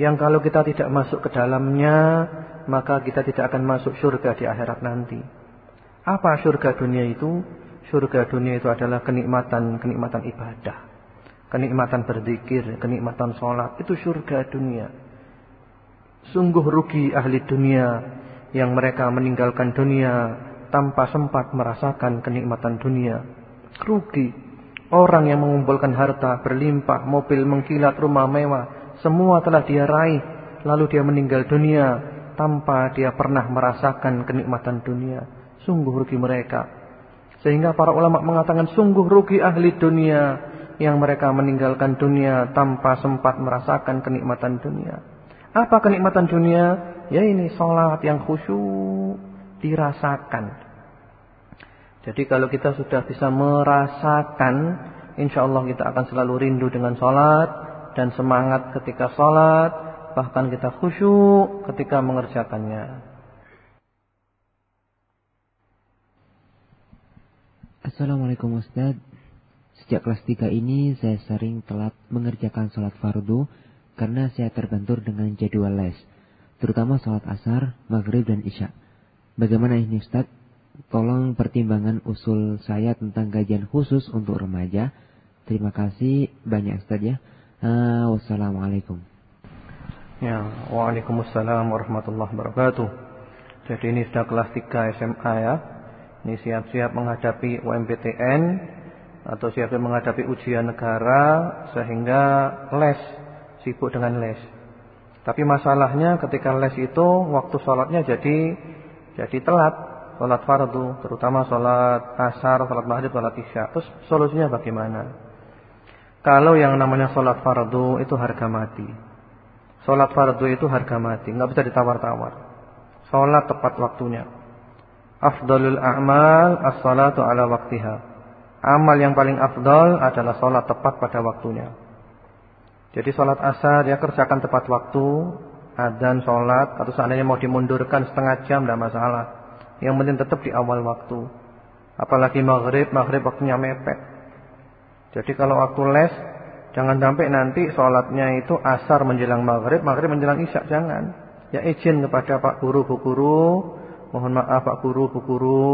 Yang kalau kita tidak masuk ke dalamnya, maka kita tidak akan masuk surga di akhirat nanti. Apa surga dunia itu? Surga dunia itu adalah kenikmatan-kenikmatan ibadah. Kenikmatan berzikir, kenikmatan sholat. Itu surga dunia. Sungguh rugi ahli dunia yang mereka meninggalkan dunia tanpa sempat merasakan kenikmatan dunia. Rugi. Orang yang mengumpulkan harta berlimpah, mobil mengkilat, rumah mewah, semua telah dia raih. Lalu dia meninggal dunia tanpa dia pernah merasakan kenikmatan dunia. Sungguh rugi mereka. Sehingga para ulama mengatakan sungguh rugi ahli dunia yang mereka meninggalkan dunia tanpa sempat merasakan kenikmatan dunia. Apa kenikmatan dunia? Ya ini sholat yang khusyuk dirasakan. Jadi kalau kita sudah bisa merasakan, insya Allah kita akan selalu rindu dengan sholat dan semangat ketika sholat, bahkan kita khusyuk ketika mengerjakannya.
Assalamualaikum Ustaz. Sejak kelas 3 ini saya sering telat mengerjakan sholat fardu karena saya terbentur dengan jadwal les, terutama sholat asar, maghrib dan isya. Bagaimana ini Ustaz? Tolong pertimbangan usul saya tentang gajian khusus untuk remaja. Terima kasih banyak Ustaz ya. Uh, wassalamualaikum.
Ya, waalaikumsalam warahmatullahi wabarakatuh. Jadi ini sudah kelas 3 SMA ya. Ini siap-siap menghadapi UMPTN atau siap-siap menghadapi ujian negara sehingga les, sibuk dengan les. Tapi masalahnya ketika les itu waktu sholatnya jadi jadi telat sholat fardu, terutama sholat asar, sholat maghrib, sholat isya. Terus solusinya bagaimana? Kalau yang namanya sholat fardu itu harga mati. Sholat fardu itu harga mati, nggak bisa ditawar-tawar. Sholat tepat waktunya. Afdalul a'mal as-salatu ala waktiha. Amal yang paling afdal adalah sholat tepat pada waktunya. Jadi sholat asar ya kerjakan tepat waktu, adzan sholat atau seandainya mau dimundurkan setengah jam tidak masalah. Yang penting tetap di awal waktu. Apalagi maghrib, maghrib waktunya mepet. Jadi kalau waktu les, jangan sampai nanti sholatnya itu asar menjelang maghrib, maghrib menjelang isya, jangan. Ya izin kepada Pak Guru, Bu Guru, mohon maaf Pak Guru, Bu Guru,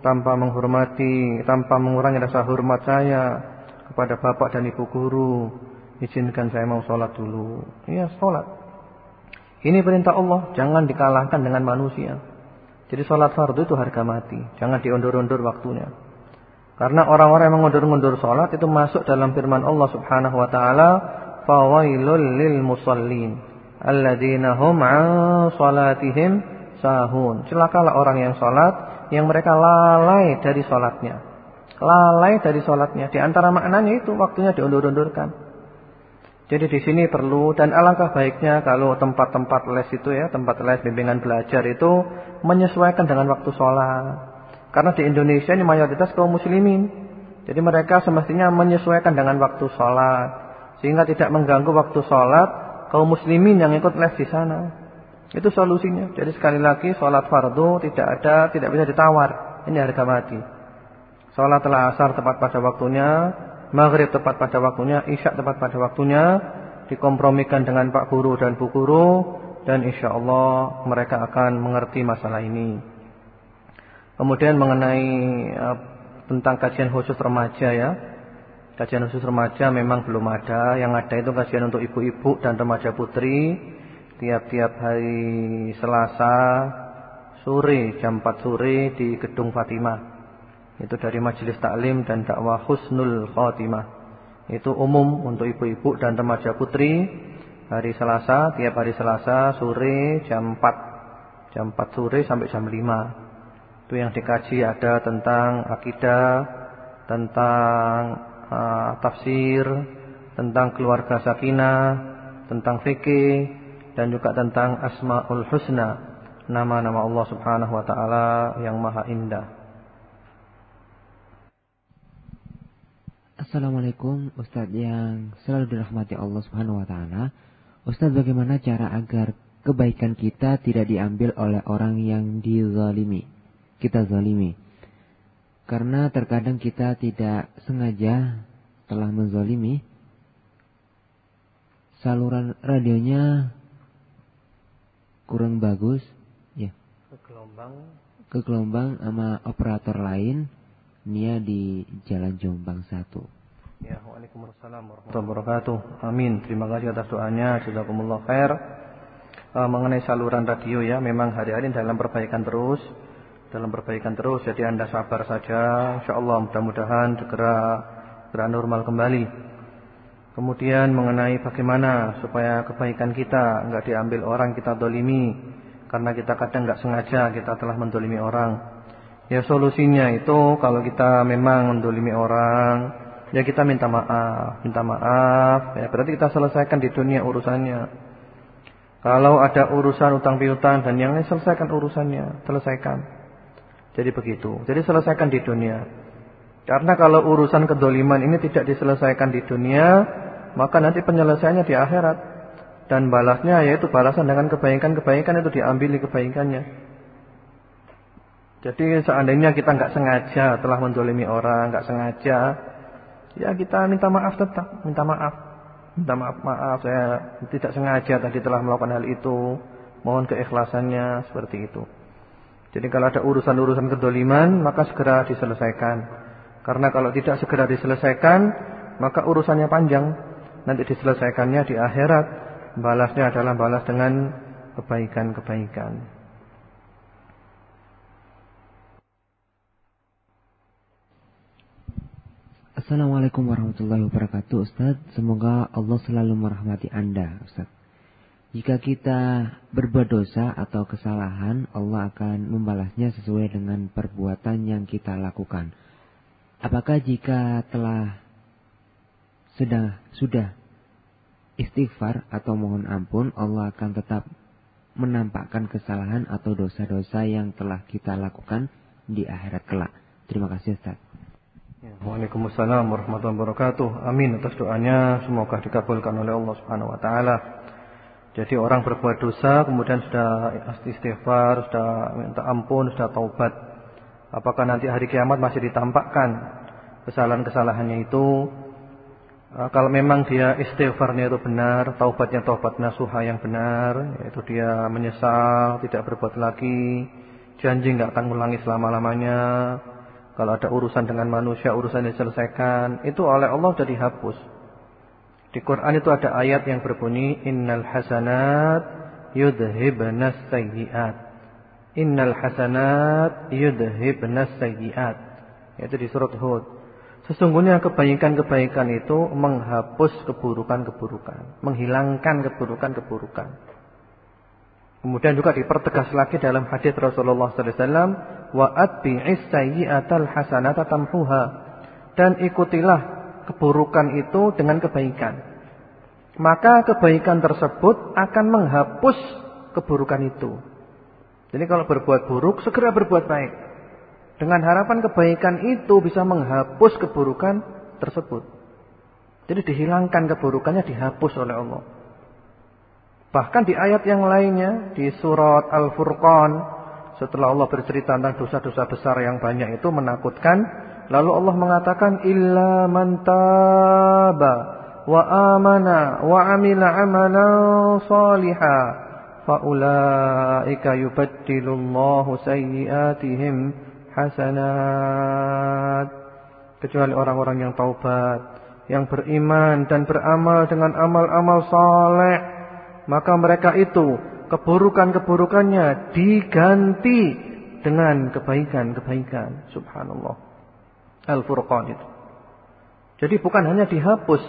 tanpa menghormati, tanpa mengurangi rasa hormat saya kepada Bapak dan Ibu Guru. Izinkan saya mau sholat dulu. Iya sholat. Ini perintah Allah, jangan dikalahkan dengan manusia. Jadi sholat fardu itu harga mati. Jangan diundur-undur waktunya. Karena orang-orang yang mengundur-undur sholat itu masuk dalam firman Allah subhanahu wa ta'ala. Fawailul lil musallin. Alladzina hum an sholatihim sahun. Celakalah orang yang sholat. Yang mereka lalai dari sholatnya. Lalai dari sholatnya. Di antara maknanya itu waktunya diundur-undurkan. Jadi di sini perlu dan alangkah baiknya kalau tempat-tempat les itu ya, tempat les bimbingan belajar itu menyesuaikan dengan waktu sholat. Karena di Indonesia ini mayoritas kaum muslimin. Jadi mereka semestinya menyesuaikan dengan waktu sholat. Sehingga tidak mengganggu waktu sholat kaum muslimin yang ikut les di sana. Itu solusinya. Jadi sekali lagi sholat fardu tidak ada, tidak bisa ditawar. Ini harga mati. Sholat telah asar tepat pada waktunya maghrib tepat pada waktunya, isya tepat pada waktunya, dikompromikan dengan Pak Guru dan Bu Guru, dan insya Allah mereka akan mengerti masalah ini. Kemudian mengenai uh, tentang kajian khusus remaja ya, kajian khusus remaja memang belum ada, yang ada itu kajian untuk ibu-ibu dan remaja putri, tiap-tiap hari Selasa sore jam 4 sore di Gedung Fatimah. Itu dari majelis taklim dan dakwah husnul khatimah. Itu umum untuk ibu-ibu dan remaja putri hari Selasa, tiap hari Selasa sore jam 4. Jam 4 sore sampai jam 5. Itu yang dikaji ada tentang akidah, tentang uh, tafsir, tentang keluarga sakinah, tentang fikih dan juga tentang asmaul husna, nama-nama Allah Subhanahu wa taala yang maha indah.
Assalamualaikum Ustadz yang selalu dirahmati Allah Subhanahu wa taala. Ustadz bagaimana cara agar kebaikan kita tidak diambil oleh orang yang dizalimi? Kita zalimi. Karena terkadang kita tidak sengaja telah menzalimi saluran radionya kurang bagus ke gelombang ke gelombang sama operator lain Nia di Jalan Jombang 1.
Ya, Waalaikumsalam warahmatullahi wabarakatuh. Amin. Terima kasih atas doanya. Jazakumullah khair. E, mengenai saluran radio ya, memang hari-hari dalam perbaikan terus. Dalam perbaikan terus, jadi Anda sabar saja. InsyaAllah mudah-mudahan segera, segera normal kembali. Kemudian mengenai bagaimana supaya kebaikan kita enggak diambil orang kita dolimi karena kita kadang nggak sengaja kita telah mendolimi orang. Ya solusinya itu kalau kita memang mendolimi orang, ya kita minta maaf, minta maaf. Ya berarti kita selesaikan di dunia urusannya. Kalau ada urusan utang piutang dan yang lain selesaikan urusannya, selesaikan. Jadi begitu. Jadi selesaikan di dunia. Karena kalau urusan kedoliman ini tidak diselesaikan di dunia, maka nanti penyelesaiannya di akhirat. Dan balasnya yaitu balasan dengan kebaikan-kebaikan itu diambil kebaikannya. Jadi seandainya kita nggak sengaja telah mendolimi orang, nggak sengaja, ya kita minta maaf tetap, minta maaf, minta maaf, maaf saya tidak sengaja tadi telah melakukan hal itu, mohon keikhlasannya seperti itu. Jadi kalau ada urusan-urusan kedoliman maka segera diselesaikan. Karena kalau tidak segera diselesaikan maka urusannya panjang. Nanti diselesaikannya di akhirat balasnya adalah balas dengan kebaikan-kebaikan.
Assalamualaikum warahmatullahi wabarakatuh Ustaz Semoga Allah selalu merahmati Anda Ustaz Jika kita berbuat dosa atau kesalahan Allah akan membalasnya sesuai dengan perbuatan yang kita lakukan Apakah jika telah sudah, sudah istighfar atau mohon ampun, Allah akan tetap menampakkan kesalahan atau dosa-dosa yang telah kita lakukan di akhirat kelak. Terima kasih Ustaz.
Waalaikumsalam warahmatullahi wabarakatuh. Amin atas doanya semoga dikabulkan oleh Allah Subhanahu wa taala. Jadi orang berbuat dosa kemudian sudah istighfar, sudah minta ampun, sudah taubat. Apakah nanti hari kiamat masih ditampakkan kesalahan-kesalahannya itu Ah, kalau memang dia istighfarnya itu benar, taubatnya taubat nasuha yang benar, yaitu dia menyesal, tidak berbuat lagi, janji nggak akan mengulangi selama-lamanya. Kalau ada urusan dengan manusia, urusan diselesaikan, itu oleh Allah sudah dihapus. Di Quran itu ada ayat yang berbunyi innal hasanat yudhibnas sayyiat. Innal hasanat yudhibnas sayyiat. Itu di surat Hud. Sesungguhnya kebaikan-kebaikan itu menghapus keburukan-keburukan, menghilangkan keburukan-keburukan. Kemudian juga dipertegas lagi dalam hadis Rasulullah wasallam, wa atbi'is sayyi'atal hasanata tamhuha. Dan ikutilah keburukan itu dengan kebaikan. Maka kebaikan tersebut akan menghapus keburukan itu. Jadi kalau berbuat buruk segera berbuat baik. Dengan harapan kebaikan itu bisa menghapus keburukan tersebut. Jadi dihilangkan keburukannya dihapus oleh Allah. Bahkan di ayat yang lainnya di surat Al-Furqan setelah Allah bercerita tentang dosa-dosa besar yang banyak itu menakutkan, lalu Allah mengatakan illa man taba wa amana wa amila amalan salihah faulaika yubaddilullahu sayyiatihim hasanat. Kecuali orang-orang yang taubat yang beriman dan beramal dengan amal-amal saleh maka mereka itu keburukan-keburukannya diganti dengan kebaikan-kebaikan subhanallah Al-Furqan itu jadi bukan hanya dihapus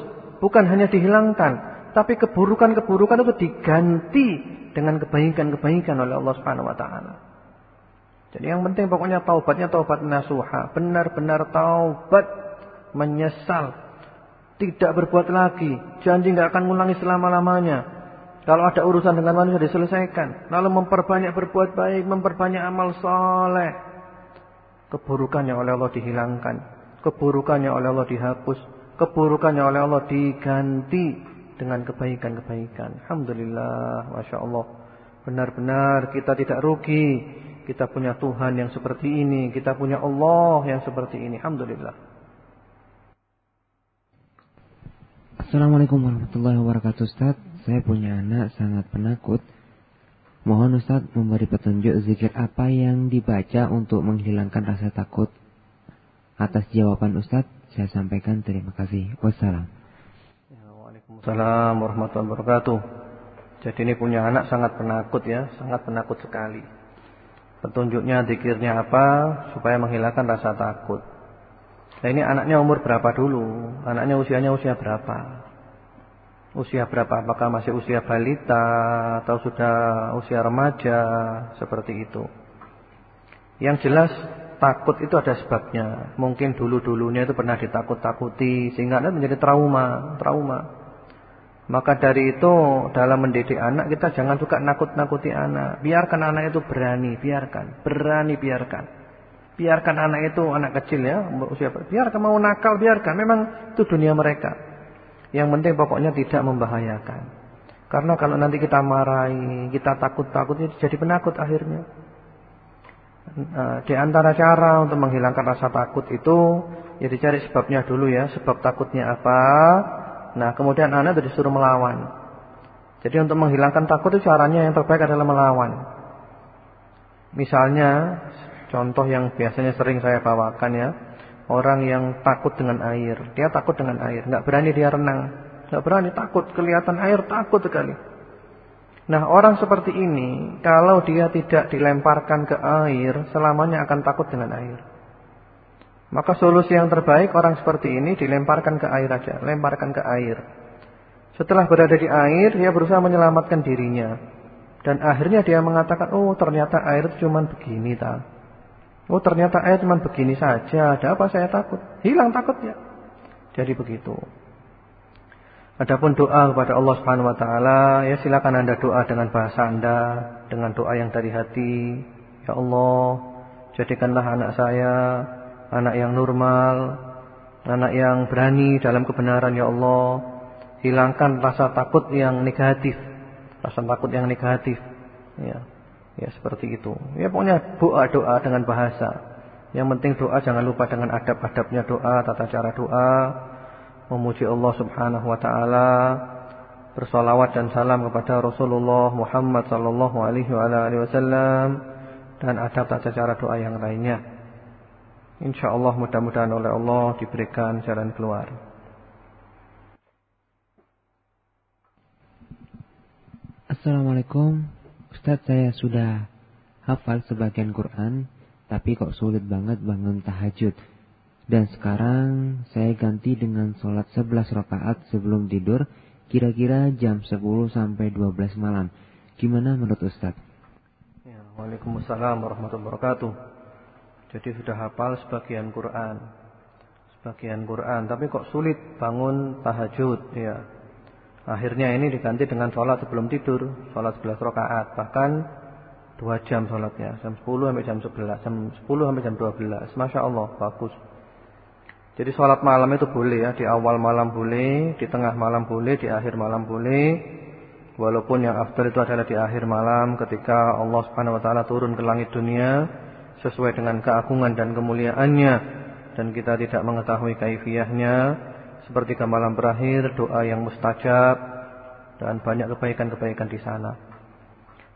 bukan hanya dihilangkan tapi keburukan-keburukan itu diganti dengan kebaikan-kebaikan oleh Allah Subhanahu wa taala jadi yang penting pokoknya taubatnya taubat nasuha. Benar-benar taubat. Menyesal. Tidak berbuat lagi. Janji nggak akan mengulangi selama-lamanya. Kalau ada urusan dengan manusia diselesaikan. Lalu memperbanyak berbuat baik. Memperbanyak amal soleh. Keburukannya oleh Allah dihilangkan. Keburukannya oleh Allah dihapus. Keburukannya oleh Allah diganti dengan kebaikan-kebaikan. Alhamdulillah. Masya Allah. Benar-benar kita tidak rugi kita punya Tuhan yang seperti ini. Kita punya Allah yang seperti ini. Alhamdulillah.
Assalamualaikum warahmatullahi wabarakatuh Ustaz. Saya punya anak sangat penakut. Mohon Ustaz memberi petunjuk zikir apa yang dibaca untuk menghilangkan rasa takut. Atas jawaban Ustaz, saya sampaikan terima kasih. Wassalam.
Waalaikumsalam warahmatullahi wabarakatuh. Jadi ini punya anak sangat penakut ya, sangat penakut sekali. Petunjuknya zikirnya apa supaya menghilangkan rasa takut. Nah ini anaknya umur berapa dulu? Anaknya usianya usia berapa? Usia berapa? Apakah masih usia balita atau sudah usia remaja seperti itu? Yang jelas takut itu ada sebabnya. Mungkin dulu-dulunya itu pernah ditakut-takuti sehingga anda menjadi trauma, trauma. Maka dari itu dalam mendidik anak kita jangan suka nakut-nakuti anak. Biarkan anak itu berani, biarkan, berani biarkan. Biarkan anak itu anak kecil ya, usia biarkan mau nakal biarkan. Memang itu dunia mereka. Yang penting pokoknya tidak membahayakan. Karena kalau nanti kita marahi, kita takut-takut jadi penakut akhirnya. Nah, di antara cara untuk menghilangkan rasa takut itu ya dicari sebabnya dulu ya, sebab takutnya apa. Nah, kemudian anak itu disuruh melawan. Jadi untuk menghilangkan takut itu caranya yang terbaik adalah melawan. Misalnya contoh yang biasanya sering saya bawakan ya. Orang yang takut dengan air, dia takut dengan air, nggak berani dia renang, nggak berani takut, kelihatan air takut sekali. Nah orang seperti ini kalau dia tidak dilemparkan ke air selamanya akan takut dengan air. Maka solusi yang terbaik orang seperti ini dilemparkan ke air aja, lemparkan ke air. Setelah berada di air dia berusaha menyelamatkan dirinya. Dan akhirnya dia mengatakan, oh ternyata air cuma begini tak. Oh ternyata ayat cuma begini saja. Ada apa saya takut? Hilang takutnya. Jadi begitu. Adapun doa kepada Allah Subhanahu wa taala, ya silakan Anda doa dengan bahasa Anda, dengan doa yang dari hati. Ya Allah, jadikanlah anak saya anak yang normal, anak yang berani dalam kebenaran ya Allah. Hilangkan rasa takut yang negatif, rasa takut yang negatif. Ya. Ya seperti itu. Ya pokoknya doa-doa dengan bahasa. Yang penting doa jangan lupa dengan adab-adabnya doa, tata cara doa, memuji Allah Subhanahu wa taala, bersolawat dan salam kepada Rasulullah Muhammad sallallahu alaihi wasallam dan adab tata cara doa yang lainnya. Insyaallah mudah-mudahan oleh Allah diberikan jalan keluar.
Assalamualaikum Ustadz saya sudah hafal sebagian Quran, tapi kok sulit banget bangun tahajud. Dan sekarang saya ganti dengan sholat 11 rakaat sebelum tidur, kira-kira jam 10 sampai 12 malam. Gimana menurut Ustadz?
Ya, Waalaikumsalam warahmatullahi wabarakatuh. Jadi sudah hafal sebagian Quran. Sebagian Quran, tapi kok sulit bangun tahajud ya. Akhirnya ini diganti dengan sholat sebelum tidur, sholat 11 rakaat, bahkan dua jam sholatnya, jam 10 sampai jam 11, jam 10 sampai jam 12. Masya Allah, bagus. Jadi sholat malam itu boleh ya, di awal malam boleh, di tengah malam boleh, di akhir malam boleh. Walaupun yang afdal itu adalah di akhir malam ketika Allah Subhanahu wa taala turun ke langit dunia sesuai dengan keagungan dan kemuliaannya dan kita tidak mengetahui kaifiyahnya seperti malam berakhir, doa yang mustajab dan banyak kebaikan-kebaikan di sana.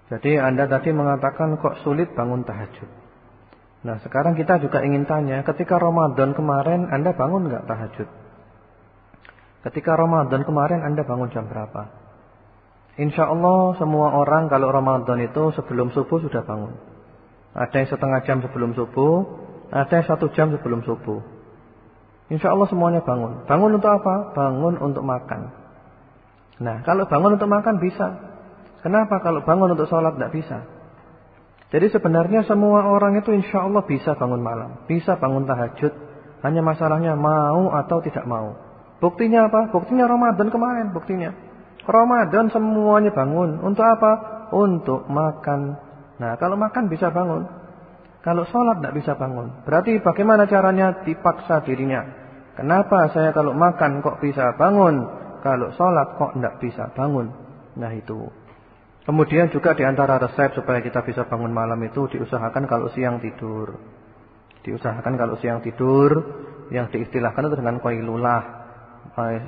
Jadi Anda tadi mengatakan kok sulit bangun tahajud. Nah sekarang kita juga ingin tanya, ketika Ramadan kemarin Anda bangun nggak tahajud? Ketika Ramadan kemarin Anda bangun jam berapa? Insya Allah semua orang kalau Ramadan itu sebelum subuh sudah bangun. Ada yang setengah jam sebelum subuh, ada yang satu jam sebelum subuh. Insya Allah semuanya bangun. Bangun untuk apa? Bangun untuk makan. Nah, kalau bangun untuk makan bisa. Kenapa? Kalau bangun untuk sholat tidak bisa. Jadi sebenarnya semua orang itu insya Allah bisa bangun malam. Bisa bangun tahajud. Hanya masalahnya mau atau tidak mau. Buktinya apa? Buktinya Ramadan kemarin. Buktinya. Ramadan semuanya bangun. Untuk apa? Untuk makan. Nah, kalau makan bisa bangun. Kalau sholat tidak bisa bangun. Berarti bagaimana caranya dipaksa dirinya. Kenapa saya kalau makan kok bisa bangun. Kalau sholat kok tidak bisa bangun. Nah itu. Kemudian juga di antara resep supaya kita bisa bangun malam itu diusahakan kalau siang tidur. Diusahakan kalau siang tidur yang diistilahkan itu dengan koilulah.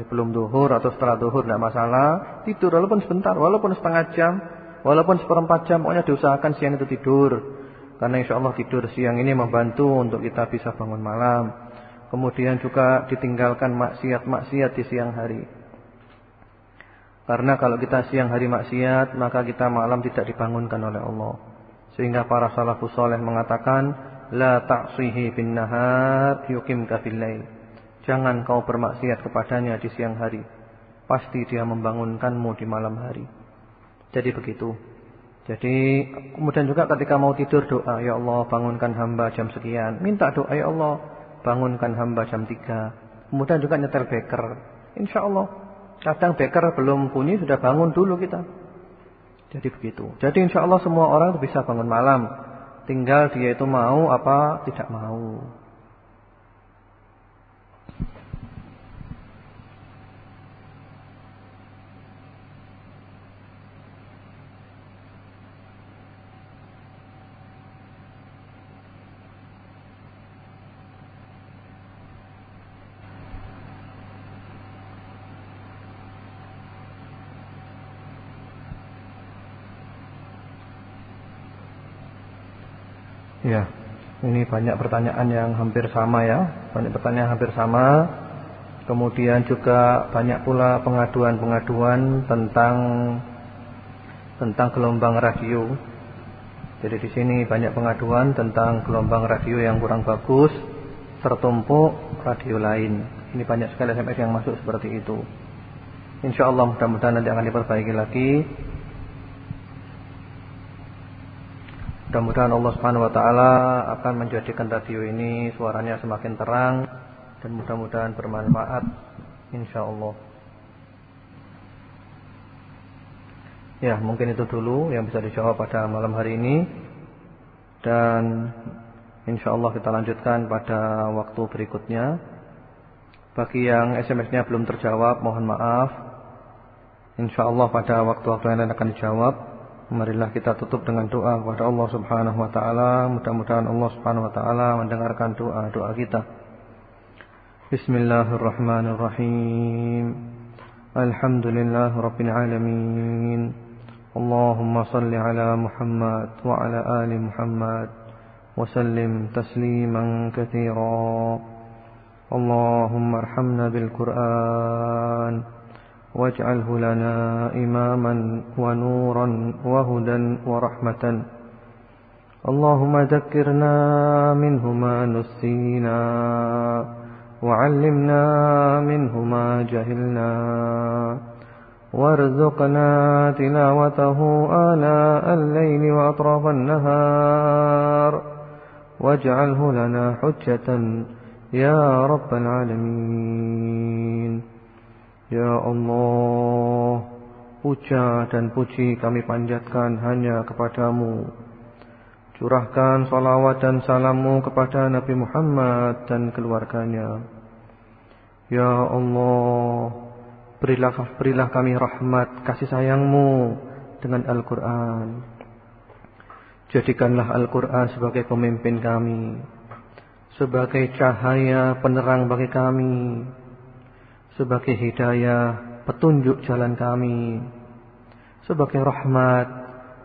Sebelum duhur atau setelah duhur tidak masalah. Tidur walaupun sebentar, walaupun setengah jam. Walaupun seperempat jam pokoknya diusahakan siang itu tidur. Karena insya Allah tidur siang ini membantu untuk kita bisa bangun malam. Kemudian juga ditinggalkan maksiat-maksiat di siang hari. Karena kalau kita siang hari maksiat, maka kita malam tidak dibangunkan oleh Allah. Sehingga para salafus soleh mengatakan, La ta'sihi bin nahar yukimka fil lail. Jangan kau bermaksiat kepadanya di siang hari. Pasti dia membangunkanmu di malam hari. Jadi begitu. Jadi kemudian juga ketika mau tidur doa, ya Allah bangunkan hamba jam sekian. Minta doa, ya Allah bangunkan hamba jam 3. Kemudian juga nyetel beker. Insya Allah. Kadang beker belum bunyi sudah bangun dulu kita. Jadi begitu. Jadi insya Allah semua orang bisa bangun malam. Tinggal dia itu mau apa tidak mau. Ya, ini banyak pertanyaan yang hampir sama ya, banyak pertanyaan hampir sama. Kemudian juga banyak pula pengaduan-pengaduan tentang tentang gelombang radio. Jadi di sini banyak pengaduan tentang gelombang radio yang kurang bagus, tertumpuk radio lain. Ini banyak sekali SMS yang masuk seperti itu. Insya Allah mudah-mudahan nanti akan diperbaiki lagi. Mudah-mudahan Allah Subhanahu wa taala akan menjadikan radio ini suaranya semakin terang dan mudah-mudahan bermanfaat insyaallah. Ya, mungkin itu dulu yang bisa dijawab pada malam hari ini. Dan insyaallah kita lanjutkan pada waktu berikutnya. Bagi yang SMS-nya belum terjawab, mohon maaf. Insyaallah pada waktu-waktu yang lain akan dijawab. Marilah kita tutup dengan doa kepada Allah Subhanahu wa taala. Mudah-mudahan Allah Subhanahu wa taala mendengarkan doa-doa kita. Bismillahirrahmanirrahim. Alhamdulillahirabbil alamin. Allahumma salli ala Muhammad wa ala ali Muhammad wa sallim tasliman katsira. Allahumma arhamna bil Qur'an. واجعله لنا إماما ونورا وهدى ورحمة. اللهم ذكرنا منه ما نسينا وعلمنا منه ما جهلنا وارزقنا تلاوته آلاء الليل وأطراف النهار. واجعله لنا حجة يا رب العالمين. Ya Allah Puja dan puji kami panjatkan hanya kepadamu. Curahkan salawat dan salammu kepada Nabi Muhammad dan keluarganya. Ya Allah Berilah, berilah kami rahmat kasih sayangmu dengan Al-Quran. Jadikanlah Al-Quran sebagai pemimpin kami Sebagai cahaya penerang bagi kami sebagai hidayah, petunjuk jalan kami, sebagai rahmat,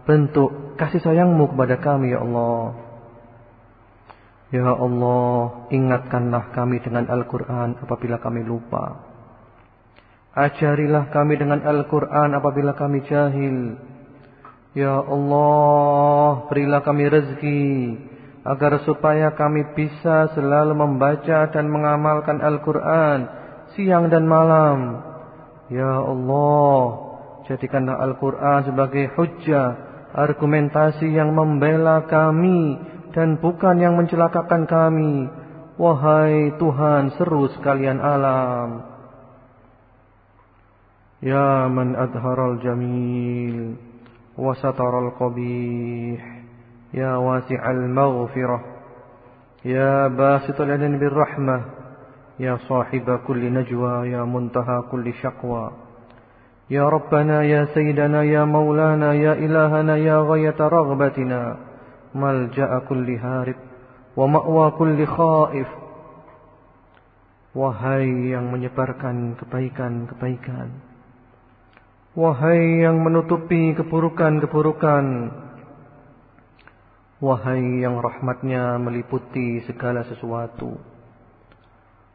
bentuk kasih sayangmu kepada kami ya Allah. Ya Allah, ingatkanlah kami dengan Al-Quran apabila kami lupa. Ajarilah kami dengan Al-Quran apabila kami jahil. Ya Allah, berilah kami rezeki agar supaya kami bisa selalu membaca dan mengamalkan Al-Quran siang dan malam. Ya Allah, jadikanlah Al-Quran sebagai hujah, argumentasi yang membela kami dan bukan yang mencelakakan kami. Wahai Tuhan seru sekalian alam. Ya man adharal jamil wa sataral qabih ya wasi'al maghfirah ya basitul adn birrahmah يا صاحب كل نجوى يا منتهى كل شقوى يا ربنا يا سيدنا يا مولانا يا إلهنا يا غاية رغبتنا ملجأ كل هارب ومأوى كل خائف Wahai yang menyebarkan kebaikan-kebaikan Wahai yang menutupi keburukan-keburukan Wahai yang rahmatnya meliputi segala sesuatu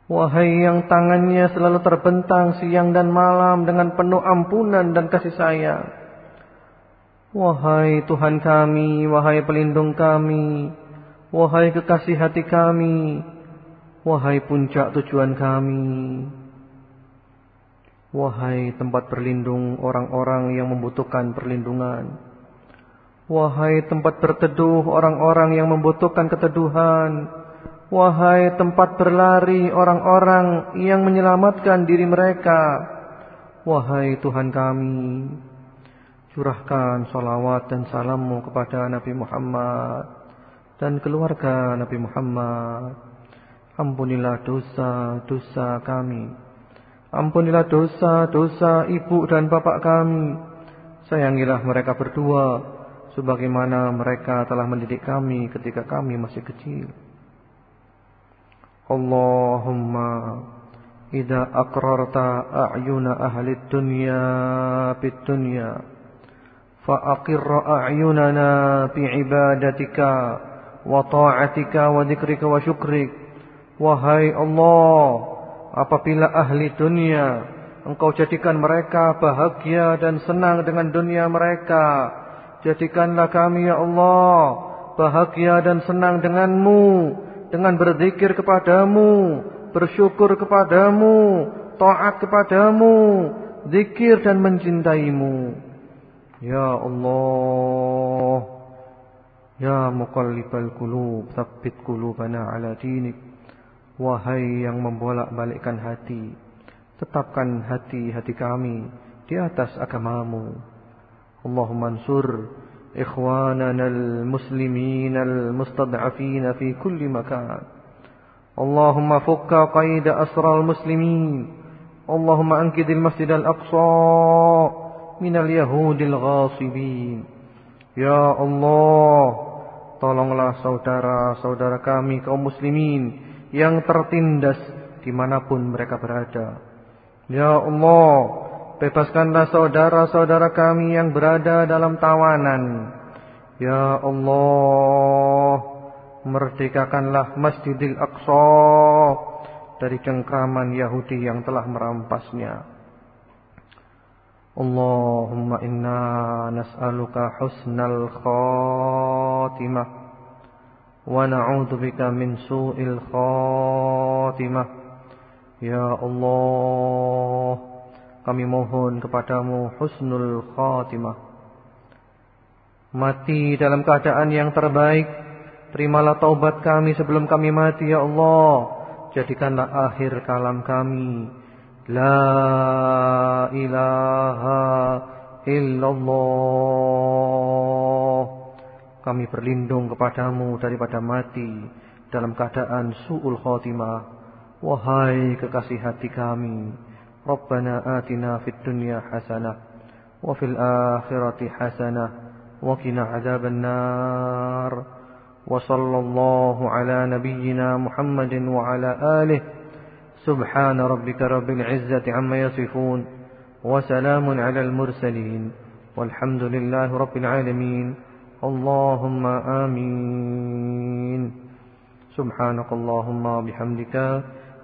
Wahai yang tangannya selalu terbentang siang dan malam dengan penuh ampunan dan kasih sayang Wahai Tuhan kami, wahai pelindung kami Wahai kekasih hati kami Wahai puncak tujuan kami Wahai tempat berlindung orang-orang yang membutuhkan perlindungan. Wahai tempat berteduh orang-orang yang membutuhkan keteduhan. Wahai tempat berlari orang-orang yang menyelamatkan diri mereka. Wahai Tuhan kami, curahkan salawat dan salammu kepada Nabi Muhammad dan keluarga Nabi Muhammad. Ampunilah dosa-dosa kami Ampunilah dosa-dosa ibu dan bapak kami. Sayangilah mereka berdua sebagaimana mereka telah mendidik kami ketika kami masih kecil. Bid dunya fa aqir a'yunana bi ibadatika wa ta'atika wa dzikrika wa syukrik. Wahai Allah apabila ahli dunia engkau jadikan mereka bahagia dan senang dengan dunia mereka. Jadikanlah kami ya Allah bahagia dan senang denganmu dengan berzikir kepadamu bersyukur kepadamu taat kepadamu zikir dan mencintaimu. Ya Allah ya muqallibal qulub tsabbit qulubana ala dinik. Wahai yang membolak-balikkan hati Tetapkan hati-hati kami Di atas agamamu. Allahumma ansur Ikhwanana al-muslimin al-mustad'afina Fi kulli makan Allahumma fukka qaida asra al-muslimin Allahumma ankidil masjid al-aqsa Minal yahudil ghasibin Ya Allah Tolonglah saudara-saudara kami kaum muslimin yang tertindas di mana pun mereka berada. Ya Allah, bebaskanlah saudara-saudara kami yang berada dalam tawanan. Ya Allah, merdekakanlah Masjidil Aqsa dari cengkraman Yahudi yang telah merampasnya. Allahumma inna nas'aluka husnal khatimah wa na'udzubika min su'il khatimah. Ya Allah, kami mohon kepadamu husnul khatimah. Mati dalam keadaan yang terbaik. Terimalah taubat kami sebelum kami mati ya Allah. Jadikanlah akhir kalam kami. La ilaha illallah. Kami berlindung kepadamu daripada mati dalam keadaan su'ul khotimah. Wahai kekasih hati kami, ربنا آتنا في الدنيا حسنة وفي الآخرة حسنة وقنا عذاب النار وصلى الله على نبينا محمد وعلى آله. سبحان ربك رب العزة عما يصفون وسلام على المرسلين والحمد لله رب العالمين. اللهم آمين. سبحانك اللهم بحمدك